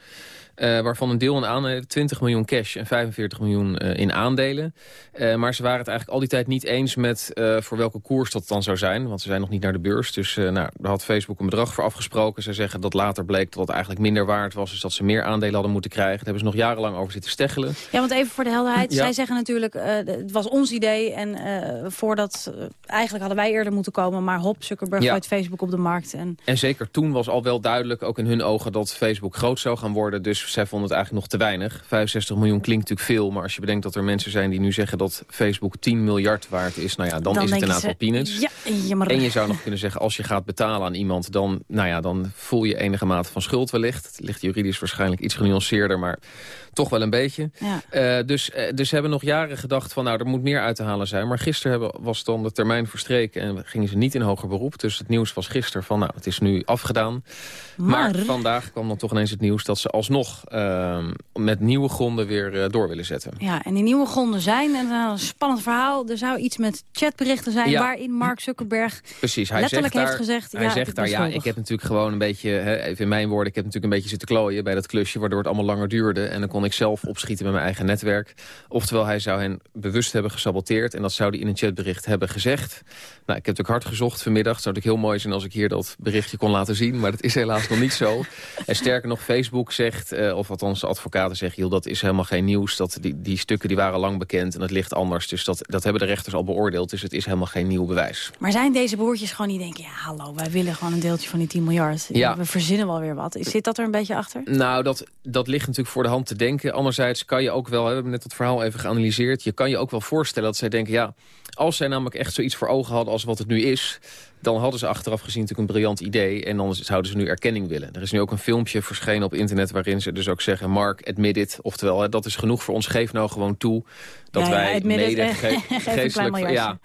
S25: Eh, waarvan een deel in aandelen, 20 miljoen cash en 45 miljoen eh, in aandelen. Eh, maar ze waren het eigenlijk al die tijd niet eens met voor welke koers dat dan zou zijn. Want ze zijn nog niet naar de beurs. Dus nou, daar had Facebook een bedrag voor afgesproken. Ze zeggen dat later bleek dat het eigenlijk minder waard was. Dus dat ze meer aandelen hadden moeten krijgen. Daar hebben ze nog jarenlang over zitten steggelen.
S4: Ja, want even voor de helderheid.
S25: Ja.
S4: Zij zeggen natuurlijk, het was ons idee. En voordat, eigenlijk hadden wij eerder moeten komen. Maar hop, Zuckerberg
S25: Ja.
S4: gooit Facebook op de markt. En
S25: En zeker toen was al wel duidelijk, ook in hun ogen, dat Facebook groot zou gaan worden. Dus zij vonden het eigenlijk nog te weinig. 65 miljoen klinkt natuurlijk veel, maar als je bedenkt dat er mensen zijn die nu zeggen dat Facebook 10 miljard waard is, nou ja, dan, is het een aantal
S4: ze,
S25: peanuts.
S4: Ja, jammer.
S25: En je zou nog kunnen zeggen, als je gaat betalen aan iemand... dan, nou ja, dan voel je enige mate van schuld wellicht. Het ligt juridisch waarschijnlijk iets genuanceerder, maar toch wel een beetje.
S4: Ja.
S25: Eh, dus, eh, dus ze hebben nog jaren gedacht van, nou, er moet meer uit te halen zijn. Maar gisteren hebben, was dan de termijn verstreken en gingen ze niet in hoger beroep. Dus het nieuws was gisteren van, nou, het is nu afgedaan. Maar,
S4: Maar-
S25: vandaag kwam dan toch ineens het nieuws dat ze alsnog eh, met nieuwe gronden weer eh, door willen zetten.
S4: Ja, en die nieuwe gronden zijn, en dan een spannend verhaal... er zou iets met chatberichten zijn
S25: Ja.
S4: waarin Mark Zuckerberg
S25: Precies, hij
S4: letterlijk
S25: zegt daar,
S4: heeft gezegd...
S25: hij
S4: ja,
S25: zegt daar, ja, ik heb natuurlijk gewoon een beetje, hè, even in mijn woorden, ik heb natuurlijk een beetje zitten klooien bij dat klusje, waardoor het allemaal langer duurde. En dan kon ik zelf opschieten met mijn eigen netwerk. Oftewel, hij zou hen bewust hebben gesaboteerd en dat zou hij in een chatbericht hebben gezegd. Nou, ik heb natuurlijk hard gezocht vanmiddag. Het zou natuurlijk heel mooi zijn als ik hier dat berichtje kon laten zien, maar dat is helaas nog niet zo. En sterker nog, Facebook zegt, eh, of althans de advocaten zeggen, joh, dat is helemaal geen nieuws. Dat die, die stukken die waren lang bekend en het ligt anders. Dus dat, dat hebben de rechters al beoordeeld, dus het is helemaal geen nieuw bewijs.
S4: Maar zijn deze broertjes gewoon die denken... ja, hallo, wij willen gewoon een deeltje van die 10 miljard.
S25: Ja.
S4: We verzinnen wel weer wat. Zit dat er een beetje achter?
S25: Nou, dat, dat ligt natuurlijk voor de hand te denken. Anderzijds kan je ook wel, we hebben net het verhaal even geanalyseerd... je kan je ook wel voorstellen dat zij denken... ja, als zij namelijk echt zoiets voor ogen hadden als wat het nu is... dan hadden ze achteraf gezien natuurlijk een briljant idee... en dan zouden ze nu erkenning willen. Er is nu ook een filmpje verschenen op internet... waarin ze dus ook zeggen, Mark, admit it. Oftewel, hè, dat is genoeg voor ons, geef nou gewoon toe... dat
S4: Ja, ja,
S25: wij
S4: admit it,
S25: mede
S4: eh,
S25: ge- geestelijk... ja,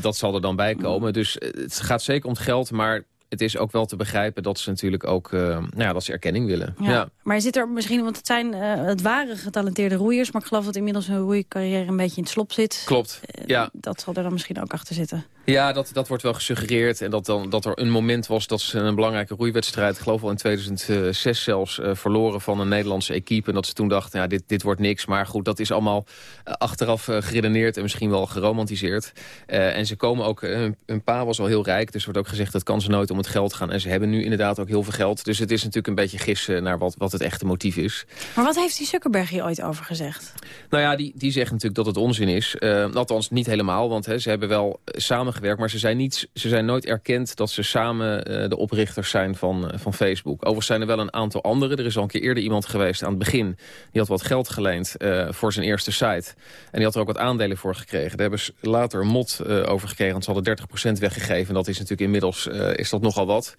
S25: dat zal er dan bij komen. Dus eh, het gaat zeker om het geld, maar... Het is ook wel te begrijpen dat ze natuurlijk ook eh, nou ja, dat ze erkenning willen.
S4: Ja.
S25: ja.
S4: Maar zit er misschien, want het zijn eh, het waren getalenteerde roeiers... maar ik geloof dat inmiddels hun roeicarrière een beetje in het slop zit.
S25: Klopt, ja.
S4: Dat zal er dan misschien ook achter zitten.
S25: Ja, dat, dat wordt wel gesuggereerd. En dat, dan, dat er een moment was dat ze een belangrijke roeiwedstrijd... ik geloof wel in 2006 zelfs, eh, verloren van een Nederlandse equipe. En dat ze toen dachten, ja, dit, dit wordt niks. Maar goed, dat is allemaal eh, achteraf eh, geredeneerd en misschien wel geromantiseerd. En ze komen ook, hun, hun pa was al heel rijk. Dus er wordt ook gezegd, dat kan ze nooit om het geld gaan. En ze hebben nu inderdaad ook heel veel geld. Dus het is natuurlijk een beetje gissen naar wat, wat het echte motief is.
S4: Maar wat heeft die Zuckerberg hier ooit over gezegd?
S25: Nou ja, die, die zeggen natuurlijk dat het onzin is. Althans, niet helemaal, want hè, ze hebben wel eh, samengewerkt... maar ze zijn, niet, ze zijn nooit erkend dat ze samen eh, de oprichters zijn van, eh, van Facebook. Overigens zijn er wel een aantal anderen. Er is al een keer eerder iemand geweest aan het begin. Die had wat geld geleend eh, voor zijn eerste site. En die had er ook wat aandelen voor gekregen. Daar hebben ze later een mot over gekregen, want ze hadden 30% weggegeven. En dat is natuurlijk inmiddels is dat nog nogal wat.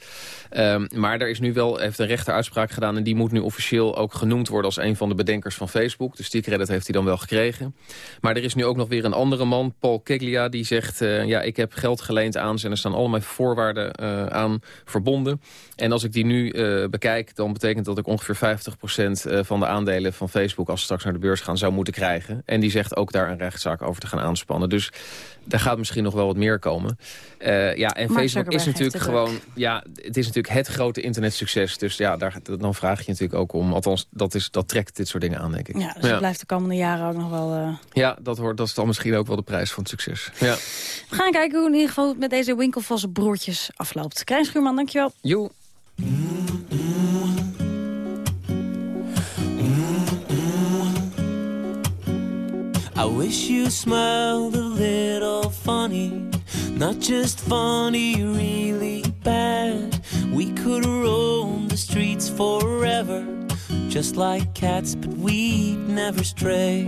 S25: Ehm, maar er is nu wel, heeft een rechter uitspraak gedaan... en die moet nu officieel ook genoemd worden als een van de bedenkers van Facebook. Dus die credit heeft hij dan wel gekregen. Maar er is nu ook nog weer een andere man, Paul Keglia, die zegt... Ja, ik heb geld geleend aan ze en er staan allemaal voorwaarden uh, aan verbonden. En als ik die nu uh, bekijk, dan betekent dat ik ongeveer 50% van de aandelen van Facebook... als ze straks naar de beurs gaan, zou moeten krijgen. En die zegt ook daar een rechtszaak over te gaan aanspannen. Dus daar gaat misschien nog wel wat meer komen. Uh, ja, en
S4: Mark
S25: Facebook is natuurlijk gewoon... Ja, het is natuurlijk het grote internetsucces. Dus ja, daar, dan vraag je natuurlijk ook om. Althans, dat, is, dat trekt dit soort dingen aan, denk ik.
S4: Ja, dus dat blijft de komende jaren ook nog wel... eh,
S25: Ja, dat, hoort, dat is dan misschien ook wel de prijs van het succes. Ja.
S4: We gaan kijken hoe in ieder geval met deze winkelvasse broertjes afloopt. Krijn Schuurman, dankjewel.
S25: Joe.
S28: I wish you smiled a little funny, not just funny, really bad. We could roam the streets forever, just like cats, but we'd never stray.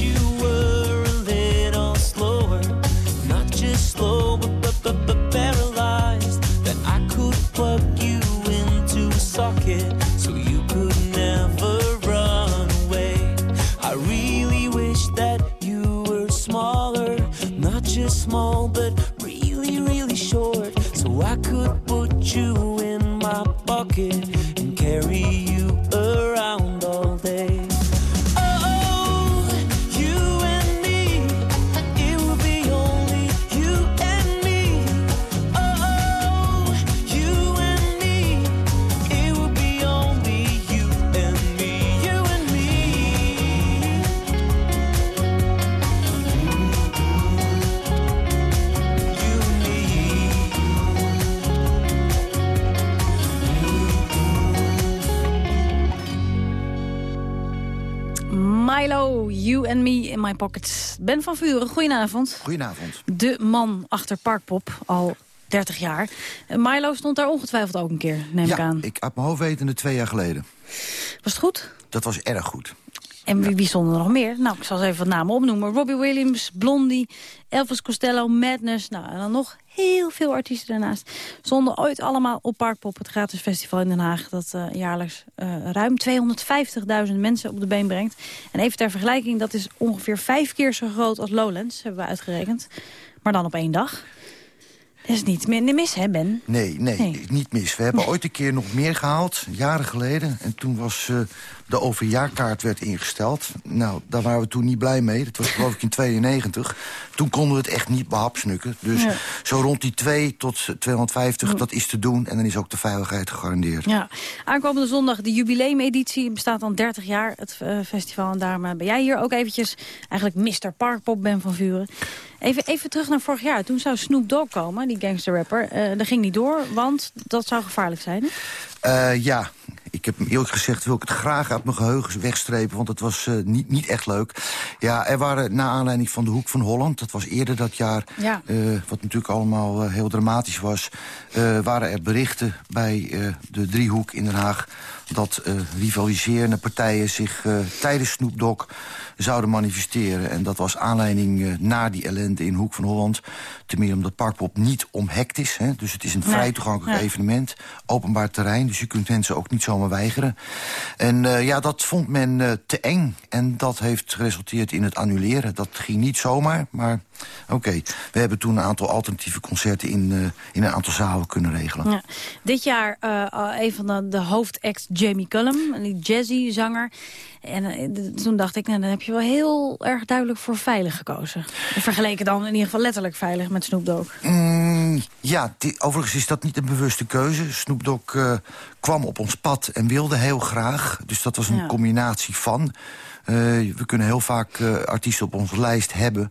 S28: you were Pocket.
S4: Ben van Vuren, goedenavond.
S27: Goedenavond.
S4: De man achter Parkpop, al 30 jaar. Milo stond daar ongetwijfeld ook een keer, neem ik
S27: ja,
S4: aan.
S27: ik uit mijn hoofd wetende twee jaar geleden.
S4: Was het goed?
S27: Dat was erg goed.
S4: En wie, wie stonden er nog meer? Nou, ik zal eens even wat namen opnoemen. Robbie Williams, Blondie, Elvis Costello, Madness. Nou, en dan nog heel veel artiesten daarnaast. Stonden ooit allemaal op Parkpop, het gratis festival in Den Haag... dat eh, jaarlijks eh, ruim 250.000 mensen op de been brengt. En even ter vergelijking, dat is ongeveer vijf keer zo groot als Lowlands... hebben we uitgerekend. Maar dan op één dag. Dat is niet meer mis, hè, Ben?
S27: Nee, nee, niet mis. We hebben ooit een keer nog meer gehaald, jaren geleden. En toen was eh, de overjaarkaart werd ingesteld. Nou, daar waren we toen niet blij mee. Dat was geloof ik in 92. Toen konden we het echt niet behapsnukken. Dus
S4: Ja.
S27: zo rond die 2 tot 250, dat is te doen. En dan is ook de veiligheid gegarandeerd.
S4: Ja, aankomende zondag de jubileumeditie bestaat dan 30 jaar, het eh, festival. En daarom eh, ben jij hier ook eventjes eigenlijk Mr. Parkpop, Ben van Vuren. Even, even terug naar vorig jaar. Toen zou Snoop Dogg komen, die gangsterrapper. Eh dat ging niet door, want dat zou gevaarlijk zijn. hè?
S27: Ja, ik heb eerlijk gezegd wil ik het graag uit mijn geheugen wegstrepen... want het was eh, niet, niet echt leuk. Ja, er waren na aanleiding van de Hoek van Holland... dat was eerder dat jaar,
S4: Ja.
S27: eh, wat natuurlijk allemaal eh, heel dramatisch was... waren er berichten bij de Driehoek in Den Haag... dat rivaliserende partijen zich tijdens Snoop Dogg zouden manifesteren. En dat was aanleiding na die ellende in Hoek van Holland. Ten meer omdat Parkpop niet omhekt is. Hè, dus het is een
S29: Nee.
S27: vrij toegankelijk
S29: Ja.
S27: evenement. Openbaar terrein, dus je kunt mensen ook niet zomaar weigeren. En eh, ja, dat vond men eh, te eng. En dat heeft geresulteerd in het annuleren. Dat ging niet zomaar, maar oké. We hebben toen een aantal alternatieve concerten in, eh, in een aantal zalen kunnen regelen.
S4: Ja. Dit jaar een van de, de hoofdacts Jamie Cullum, die jazzy-zanger. En eh, d- toen dacht ik, nou, dan heb je wel heel erg duidelijk voor veilig gekozen. Vergeleken dan in ieder geval letterlijk veilig met Snoop Dogg.
S27: Mm, ja, die- overigens is dat niet een bewuste keuze. Snoop Dogg eh, kwam op ons pad en wilde heel graag. Dus dat was een
S4: Ja.
S27: combinatie van. Eh, we kunnen heel vaak eh, artiesten op onze lijst hebben.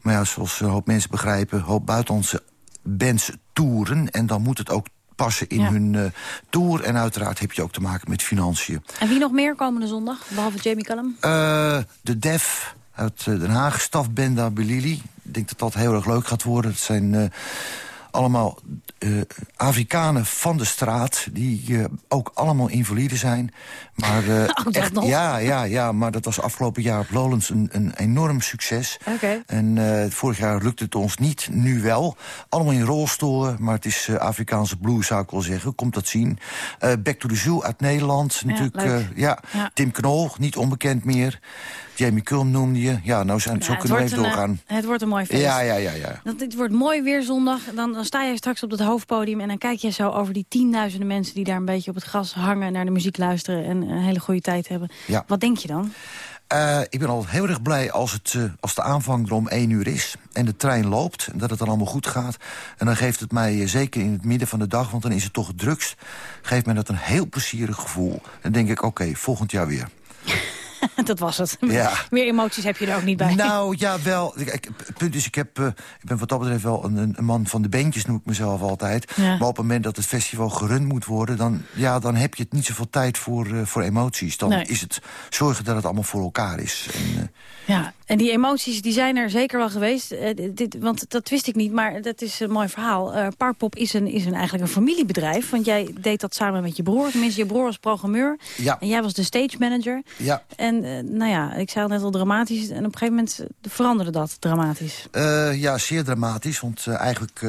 S27: Maar ja, zoals een hoop mensen begrijpen... hoop buitenlandse bands toeren. En dan moet het ook passen in
S4: Ja.
S27: hun eh, tour. En uiteraard heb je ook te maken met financiën.
S4: En wie nog meer komende zondag, behalve Jamie Cullum?
S27: Eh, de Def uit eh, Den Haag, stafbenda Belili. Ik denk dat dat heel erg leuk gaat worden. Het zijn eh, allemaal eh, Afrikanen van de straat... die ook allemaal invalide zijn. Maar, echt,
S4: nog?
S27: Ja, ja, ja, maar dat was afgelopen jaar op Lowlands een, een enorm succes.
S4: Oké.
S27: En vorig jaar lukte het ons niet, nu wel. Allemaal in rolstoelen, maar het is Afrikaanse blues, zou ik wel zeggen. Komt dat zien. Back to the Zoo uit Nederland. Natuurlijk. Ja. Tim Knol, niet onbekend meer. Jamie Cullum noemde je. Ja, nou zijn, zo
S4: Ja,
S27: kunnen we even
S4: een, eh,
S27: doorgaan.
S4: Het wordt een mooi feest.
S27: Ja, ja, ja, ja.
S4: Dat, het wordt mooi weer zondag. Dan, dan sta je straks op het hoofdpodium en dan kijk je zo over die tienduizenden mensen... die daar een beetje op het gras hangen, naar de muziek luisteren... en een hele goede tijd hebben.
S27: Ja.
S4: Wat denk je dan?
S27: Eh, ik ben altijd heel erg blij als, het, eh, als de aanvang er om één uur is... en de trein loopt en dat het dan allemaal goed gaat. En dan geeft het mij, zeker in het midden van de dag... want dan is het toch het drukst, geeft mij dat een heel plezierig gevoel. Dan denk ik, oké, volgend jaar weer.
S4: dat was het.
S27: Ja.
S4: Meer emoties heb je er ook niet bij.
S27: Nou, ja, wel. Ik- punt is, ik, heb, eh, ik ben wat dat betreft wel een, een- man van de beentjes, noem ik mezelf altijd.
S4: Ja.
S27: Maar op het moment dat het festival gerund moet worden... dan, ja, dan heb je het niet zoveel tijd voor, eh, voor emoties. Dan
S4: Nee.
S27: is het zorgen dat het allemaal voor elkaar is. En, eh,
S4: Ja, en die emoties die zijn er zeker wel geweest. Eh, dit, want dat wist ik niet, maar dat is een mooi verhaal. Eh Parkpop is, een, is een, eigenlijk een familiebedrijf. Want jij deed dat samen met je broer. Tenminste, je broer was programmeur.
S27: Ja.
S4: En jij was de stage manager.
S27: ja.
S4: En eh, nou ja, ik zei al net al dramatisch. En op een gegeven moment veranderde dat dramatisch.
S27: Ja, zeer dramatisch. Want eigenlijk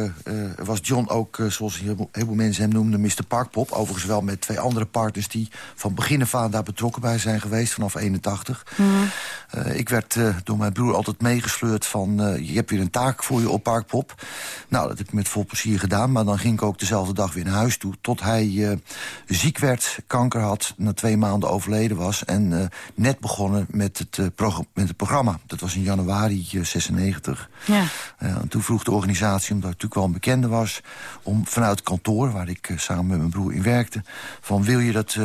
S27: was John ook, zoals heel, veel- mensen hem noemden, Mr. Parkpop. Overigens wel met twee andere partners die van begin af aan daar betrokken bij zijn geweest, vanaf 81. Eh, ik werd door mijn broer altijd meegesleurd van... eh, je hebt weer een taak voor je op Parkpop. Nou, dat heb ik met vol plezier gedaan. Maar dan ging ik ook dezelfde dag weer naar huis toe. Tot hij eh, ziek werd, kanker had, na twee maanden overleden was. En eh, net begonnen met het, met het programma. Dat was in januari eh, 96.
S4: Ja.
S27: En toen vroeg de organisatie, omdat ik natuurlijk wel een bekende was... om vanuit het kantoor, waar ik samen met mijn broer in werkte... van wil je dat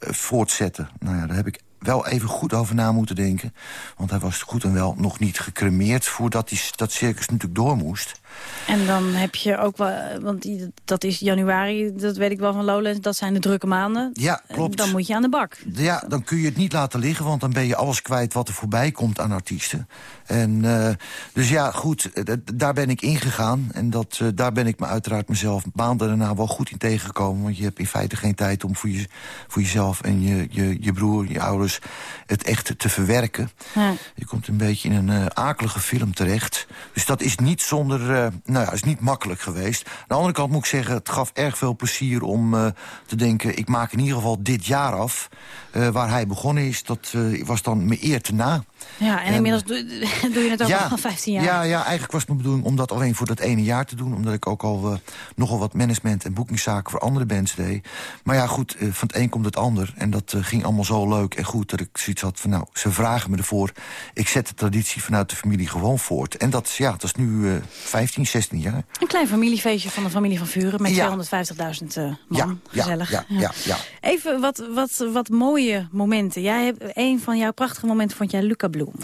S27: voortzetten? Nou ja, daar heb ik wel even goed over na moeten denken. Want hij was goed en wel nog niet gecremeerd... voordat die, dat circus natuurlijk door moest.
S4: En dan heb je ook wel, want die- dat is januari, dat weet ik wel van Lowlands, dat zijn de drukke maanden.
S27: Ja,
S4: En
S27: klopt.
S4: Dan moet je aan de bak.
S27: Ja, dan kun je het niet laten liggen, want dan ben je alles kwijt wat er voorbij komt aan artiesten. En, eh, dus ja, goed, eh, daar ben ik ingegaan. En dat, eh, daar ben ik me uiteraard mezelf maanden daarna wel goed in tegengekomen. Want je hebt in feite geen tijd om voor, je, voor jezelf en je, je, je broer, je ouders... het echt te verwerken.
S4: Ja.
S27: Je komt een beetje in een eh, akelige film terecht. Dus dat is niet zonder, eh, nou ja, is niet makkelijk geweest. Aan de andere kant moet ik zeggen, het gaf erg veel plezier om eh, te denken... ik maak in ieder geval dit jaar af. Eh, waar hij begonnen is, dat eh, was dan me eer te na.
S4: Ja, en,
S27: En-
S4: inmiddels doe, doe je het ook al 15 jaar.
S27: Ja, ja, eigenlijk was mijn bedoeling om dat alleen voor dat ene jaar te doen. Omdat ik ook al eh, nogal wat management en boekingszaken voor andere bands deed. Maar ja, goed, eh, van het een komt het ander. En dat eh, ging allemaal zo leuk en goed dat ik zoiets had van... nou, ze vragen me ervoor. Ik zet de traditie vanuit de familie gewoon voort. En dat, is, ja, dat is nu eh 15, 16 jaar.
S4: Een klein familiefeestje van de familie van Vuren met
S27: Ja.
S4: 250.000 eh, man.
S27: Ja,
S4: Gezellig.
S27: ja, ja, ja.
S4: Even wat, wat, wat mooie momenten. Jij hebt een van jouw prachtige momenten vond jij Luca Bloem.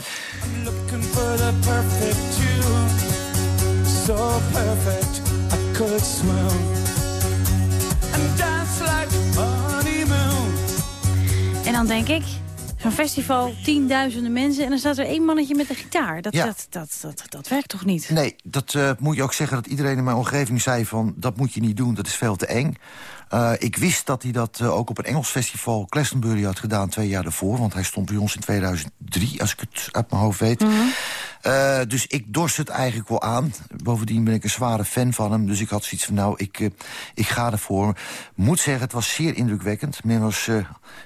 S28: Looking for the perfect tune. So perfect, I could swim. And dance like honeymoon.
S4: En dan denk ik, zo'n festival, tienduizenden mensen... en dan staat er één mannetje met een gitaar. Dat,
S27: Ja.
S4: dat, dat, dat, dat werkt toch niet?
S27: Nee, dat eh, moet je ook zeggen dat iedereen in mijn omgeving zei van... dat moet je niet doen, dat is veel te eng. Eh, ik wist dat hij dat eh, ook op een Engels festival Glastonbury had gedaan twee jaar daarvoor. Want hij stond bij ons in 2003, als ik het uit mijn hoofd weet. Eh, dus ik dorst het eigenlijk wel aan. Bovendien ben ik een zware fan van hem. Dus ik had zoiets van, nou, ik, eh, ik ga ervoor. Moet zeggen, het was zeer indrukwekkend. Men was, eh,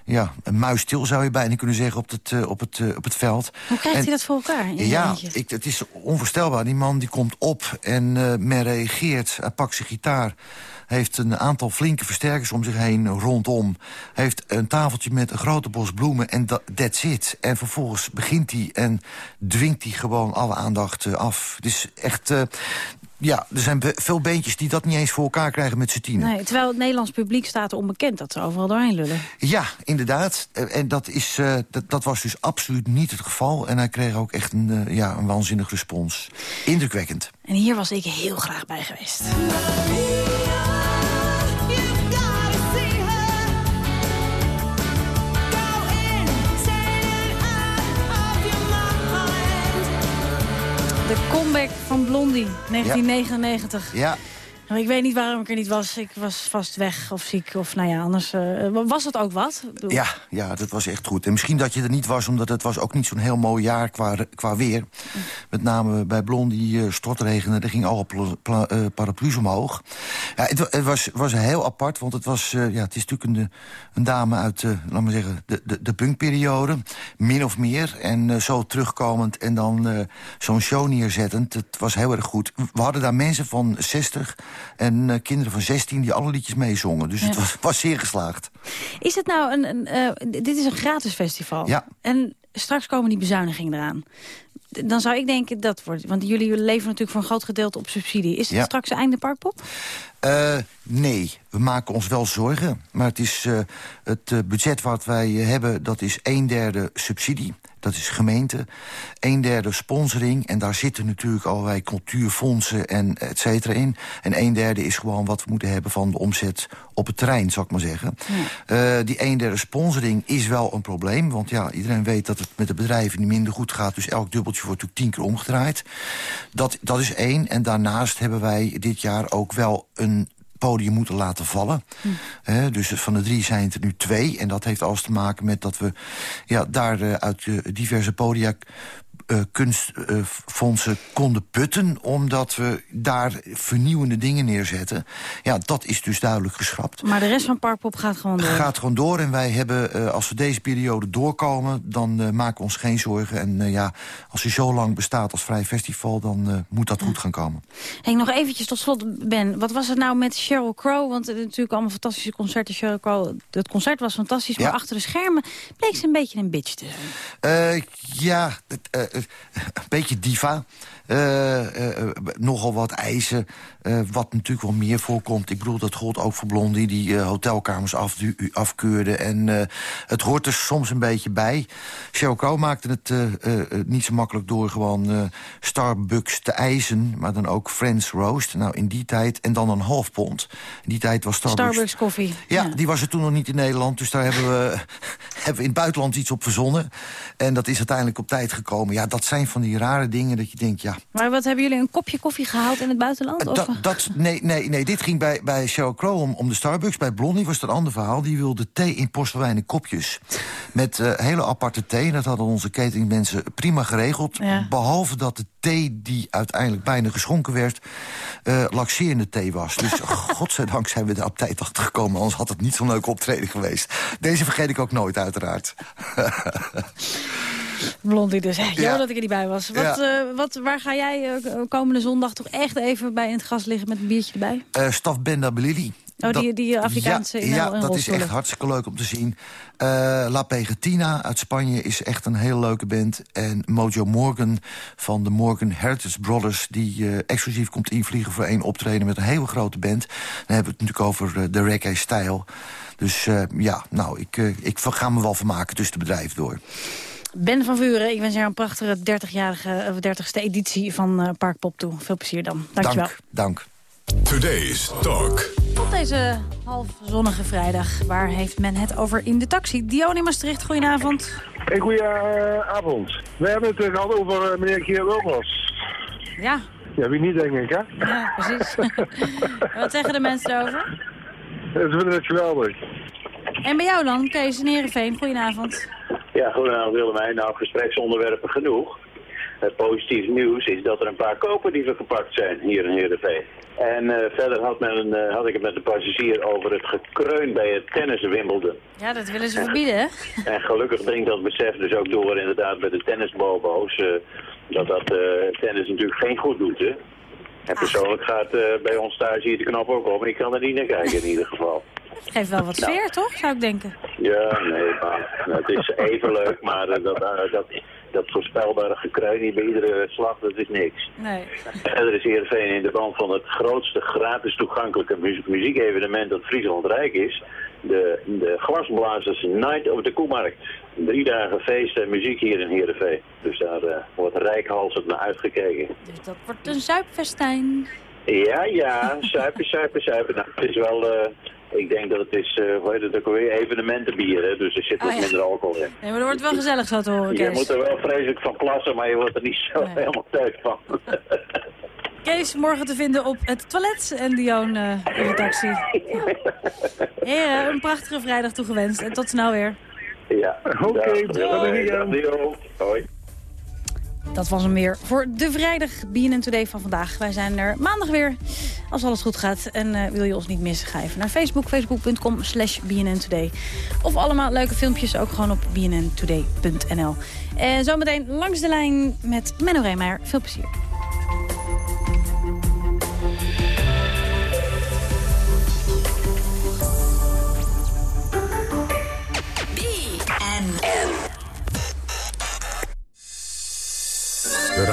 S27: ja, een muis stil zou je bijna kunnen zeggen op het, op het, op het veld.
S4: Hoe krijgt
S27: En-
S4: hij dat voor elkaar?
S27: ja, ik, het is onvoorstelbaar. Die man die komt op en men reageert. Hij pakt zijn gitaar. Heeft een aantal flinke versterkers om zich heen rondom. Heeft een tafeltje met een grote bos bloemen en dat that's it. En vervolgens begint hij en dwingt hij gewoon alle aandacht eh, af. Is echt... eh, ja, er zijn veel beentjes die dat niet eens voor elkaar krijgen met z'n tienen.
S4: Nee, terwijl het Nederlands publiek staat onbekend dat ze overal doorheen lullen.
S27: Ja, inderdaad. Eh, En dat, is, dat, dat was dus absoluut niet het geval. En hij kreeg ook echt een, ja, een waanzinnig respons. Indrukwekkend.
S4: En hier was ik heel graag bij geweest. De comeback van Blondie, 1999.
S27: Ja.
S4: Ik weet niet waarom ik er niet was. Ik was vast weg of ziek of nou ja, anders eh, was het ook wat.
S27: Ja, ja, dat was echt goed. En misschien dat je er niet was, omdat het was ook niet zo'n heel mooi jaar qua, qua weer. Met name bij Blondie uh, stortregende, er gingen alle eh, paraplu's omhoog. Ja, het, wa- het was, was heel apart, want het, was, eh, ja, het is natuurlijk een, een dame uit, eh, laat maar zeggen, de, de, de punkperiode. Min of meer. En eh, zo terugkomend en dan eh, zo'n show neerzettend. Het was heel erg goed. We hadden daar mensen van 60 en eh, kinderen van 16 die alle liedjes meezongen. Dus het was, was zeer geslaagd.
S4: Is het nou een... een eh, dit is een gratis festival.
S27: Ja.
S4: En straks komen die bezuinigingen eraan. Dan zou ik denken dat wordt... Want jullie leven natuurlijk voor een groot gedeelte op subsidie. Is het
S27: Ja.
S4: straks einde parkpop?
S27: Eh, nee, we maken ons wel zorgen. Maar het, is, het budget wat wij hebben, dat is een derde subsidie. Dat is gemeente. Een derde sponsoring. En daar zitten natuurlijk allerlei cultuurfondsen en et cetera in. En een derde is gewoon wat we moeten hebben van de omzet op het terrein, zal ik maar zeggen. Eh, die een derde sponsoring is wel een probleem. Want ja, iedereen weet dat het met de bedrijven niet minder goed gaat. Dus elk dubbeltje wordt natuurlijk tien keer omgedraaid. Dat, dat is één. En daarnaast hebben wij dit jaar ook wel een podium moeten laten vallen. Hè, dus van de drie zijn het er nu twee. En dat heeft alles te maken met dat we ja, daar eh, uit eh, diverse podia... eh, kunstfondsen konden putten... omdat we daar vernieuwende dingen neerzetten. Ja, dat is dus duidelijk geschrapt.
S4: Maar de rest van parkpop gaat gewoon door.
S27: gaat gewoon door en wij hebben, eh, als we deze periode doorkomen... dan eh, maken we ons geen zorgen. En ja, als u zo lang bestaat als vrij festival... dan moet dat goed gaan komen.
S4: Henk, nog eventjes tot slot, Ben. Wat was het nou met Sheryl Crow? Want het is natuurlijk allemaal fantastische concerten. Sheryl Crow, het concert was fantastisch, maar achter de schermen bleek ze een beetje een bitch te zijn.
S27: Ja, het, een beetje diva. Eh, eh, eh, nogal wat eisen, wat natuurlijk wel meer voorkomt. Ik bedoel, dat gold ook voor Blondie, die hotelkamers afdu- afkeurde. En het hoort er soms een beetje bij. Sheryl maakte het niet zo makkelijk door gewoon Starbucks te eisen... maar dan ook Friends Roast. Nou, in die tijd, en dan een half pond. In die tijd was Starbucks...
S4: Starbucks koffie.
S27: Ja, die was er toen nog niet in Nederland. Dus daar hebben we, hebben we in het buitenland iets op verzonnen. En dat is uiteindelijk op tijd gekomen. Ja, dat zijn van die rare dingen dat je denkt, ja...
S4: Maar wat hebben jullie een kopje koffie gehaald in het buitenland? Of?
S27: Dat, dat, nee, nee, nee, dit ging bij, bij Sheryl Crow om, om de Starbucks. Bij Blondie was het een ander verhaal. Die wilde thee in porseleinen kopjes. Met eh, hele aparte thee. En dat hadden onze cateringmensen prima geregeld.
S4: Ja.
S27: Behalve dat de thee die uiteindelijk bijna geschonken werd... eh laxerende thee was. Dus godzijdank zijn we er op tijd achter gekomen. Anders had het niet zo'n leuk optreden geweest. Deze vergeet ik ook nooit, uiteraard.
S4: Blondie dus. Jammer
S27: Ja.
S4: dat ik er niet bij was. Wat,
S27: Ja.
S4: eh, wat, waar ga jij eh, komende zondag toch echt even bij in het gas liggen met een biertje erbij?
S27: Eh Staf Benda Belili.
S4: Oh, die, die Afrikaanse
S27: ja, ja, dat is echt hartstikke leuk om te zien. Eh, La Pegatina uit Spanje is echt een hele leuke band. En Mojo Morgan van de Morgan Heritage Brothers... die exclusief komt invliegen voor één optreden met een hele grote band. Dan hebben we het natuurlijk over de reggae-stijl. Dus ja, nou, ik, ik ga me wel vermaken tussen de bedrijven door.
S4: Ben van Vuren, ik wens jou een prachtige 30-jarige, of 30ste editie van eh Park Pop toe. Veel plezier dan. Dankjewel.
S27: Dank, dank.
S3: Today's Talk.
S4: Op deze half zonnige vrijdag, waar heeft men het over in de taxi? Dion in Maastricht, goedenavond.
S29: Hey, goedenavond. We hebben het eh, gehad over eh, meneer Kier Wilmers.
S4: Ja,
S29: Ja, wie niet, denk ik, hè?
S4: ja precies. Wat zeggen de mensen erover?
S29: Ze vinden het geweldig.
S4: En bij jou dan, Kees in Heerenveen, goedenavond.
S30: Ja, goedenavond Willemijn. Nou, gespreksonderwerpen genoeg. Het positieve nieuws is dat er een paar koperdieven gepakt zijn hier in Heerenveen. En eh, verder had, men, eh, had ik het met de passagier over het gekreun bij het tennis Wimbledon.
S4: Ja, dat willen ze verbieden, hè?
S30: En gelukkig dringt dat besef dus ook door inderdaad bij de tennisbobo's. eh, dat dat tennis natuurlijk geen goed doet, hè. En persoonlijk gaat bij ons thuis hier de knop ook op. Ik kan er niet naar kijken in ieder geval.
S4: Geeft wel wat sfeer, toch? Zou ik denken.
S30: Ja, nee, maar nou, het is even leuk, maar eh, dat, eh, dat, dat voorspelbare gekreun bij iedere slag, dat is niks.
S4: Nee.
S30: Verder is Heerenveen in de band van het grootste gratis toegankelijke mu muziekevenement dat Friesland Rijk is. De, de Glasblazers Night op de Koemarkt. Drie dagen feest en muziek hier in Heerenveen. Dus daar eh, wordt rijkhalsend naar uitgekeken.
S4: Dus dat wordt een zuipfestijn.
S30: Ja, ja, suipen, suipen, suipen. Nou, het is wel, ik denk dat het is, eh hoe heet het ook alweer, evenementenbier, hè? dus er zit wat
S4: Oh, ja.
S30: minder alcohol in.
S4: Nee, maar dat wordt wel gezellig zo te horen,
S30: Je
S4: Kees.
S30: moet er wel vreselijk van plassen, maar je wordt er niet zo helemaal thuis van.
S4: Kees, morgen te vinden op het toilet en Dion eh, in de taxi. Heren, een prachtige vrijdag toegewenst en tot snel weer.
S30: Ja.
S29: Oké,
S30: Leo. Hoi.
S4: Dat was hem weer voor de vrijdag BNN Today van vandaag. Wij zijn er maandag weer, als alles goed gaat. En eh, wil je ons niet missen, ga even naar Facebook. Facebook.com slash BNN Today. Of allemaal leuke filmpjes ook gewoon op bnntoday.nl. En zometeen langs de lijn met Menno Reemeyer. Veel plezier.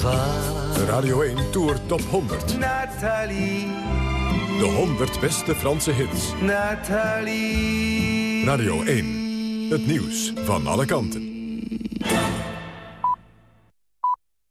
S3: De Radio 1 Tour Top 100.
S31: Nathalie,
S3: De 100 beste Franse hits.
S31: Nathalie.
S3: Radio 1. Het nieuws van alle kanten.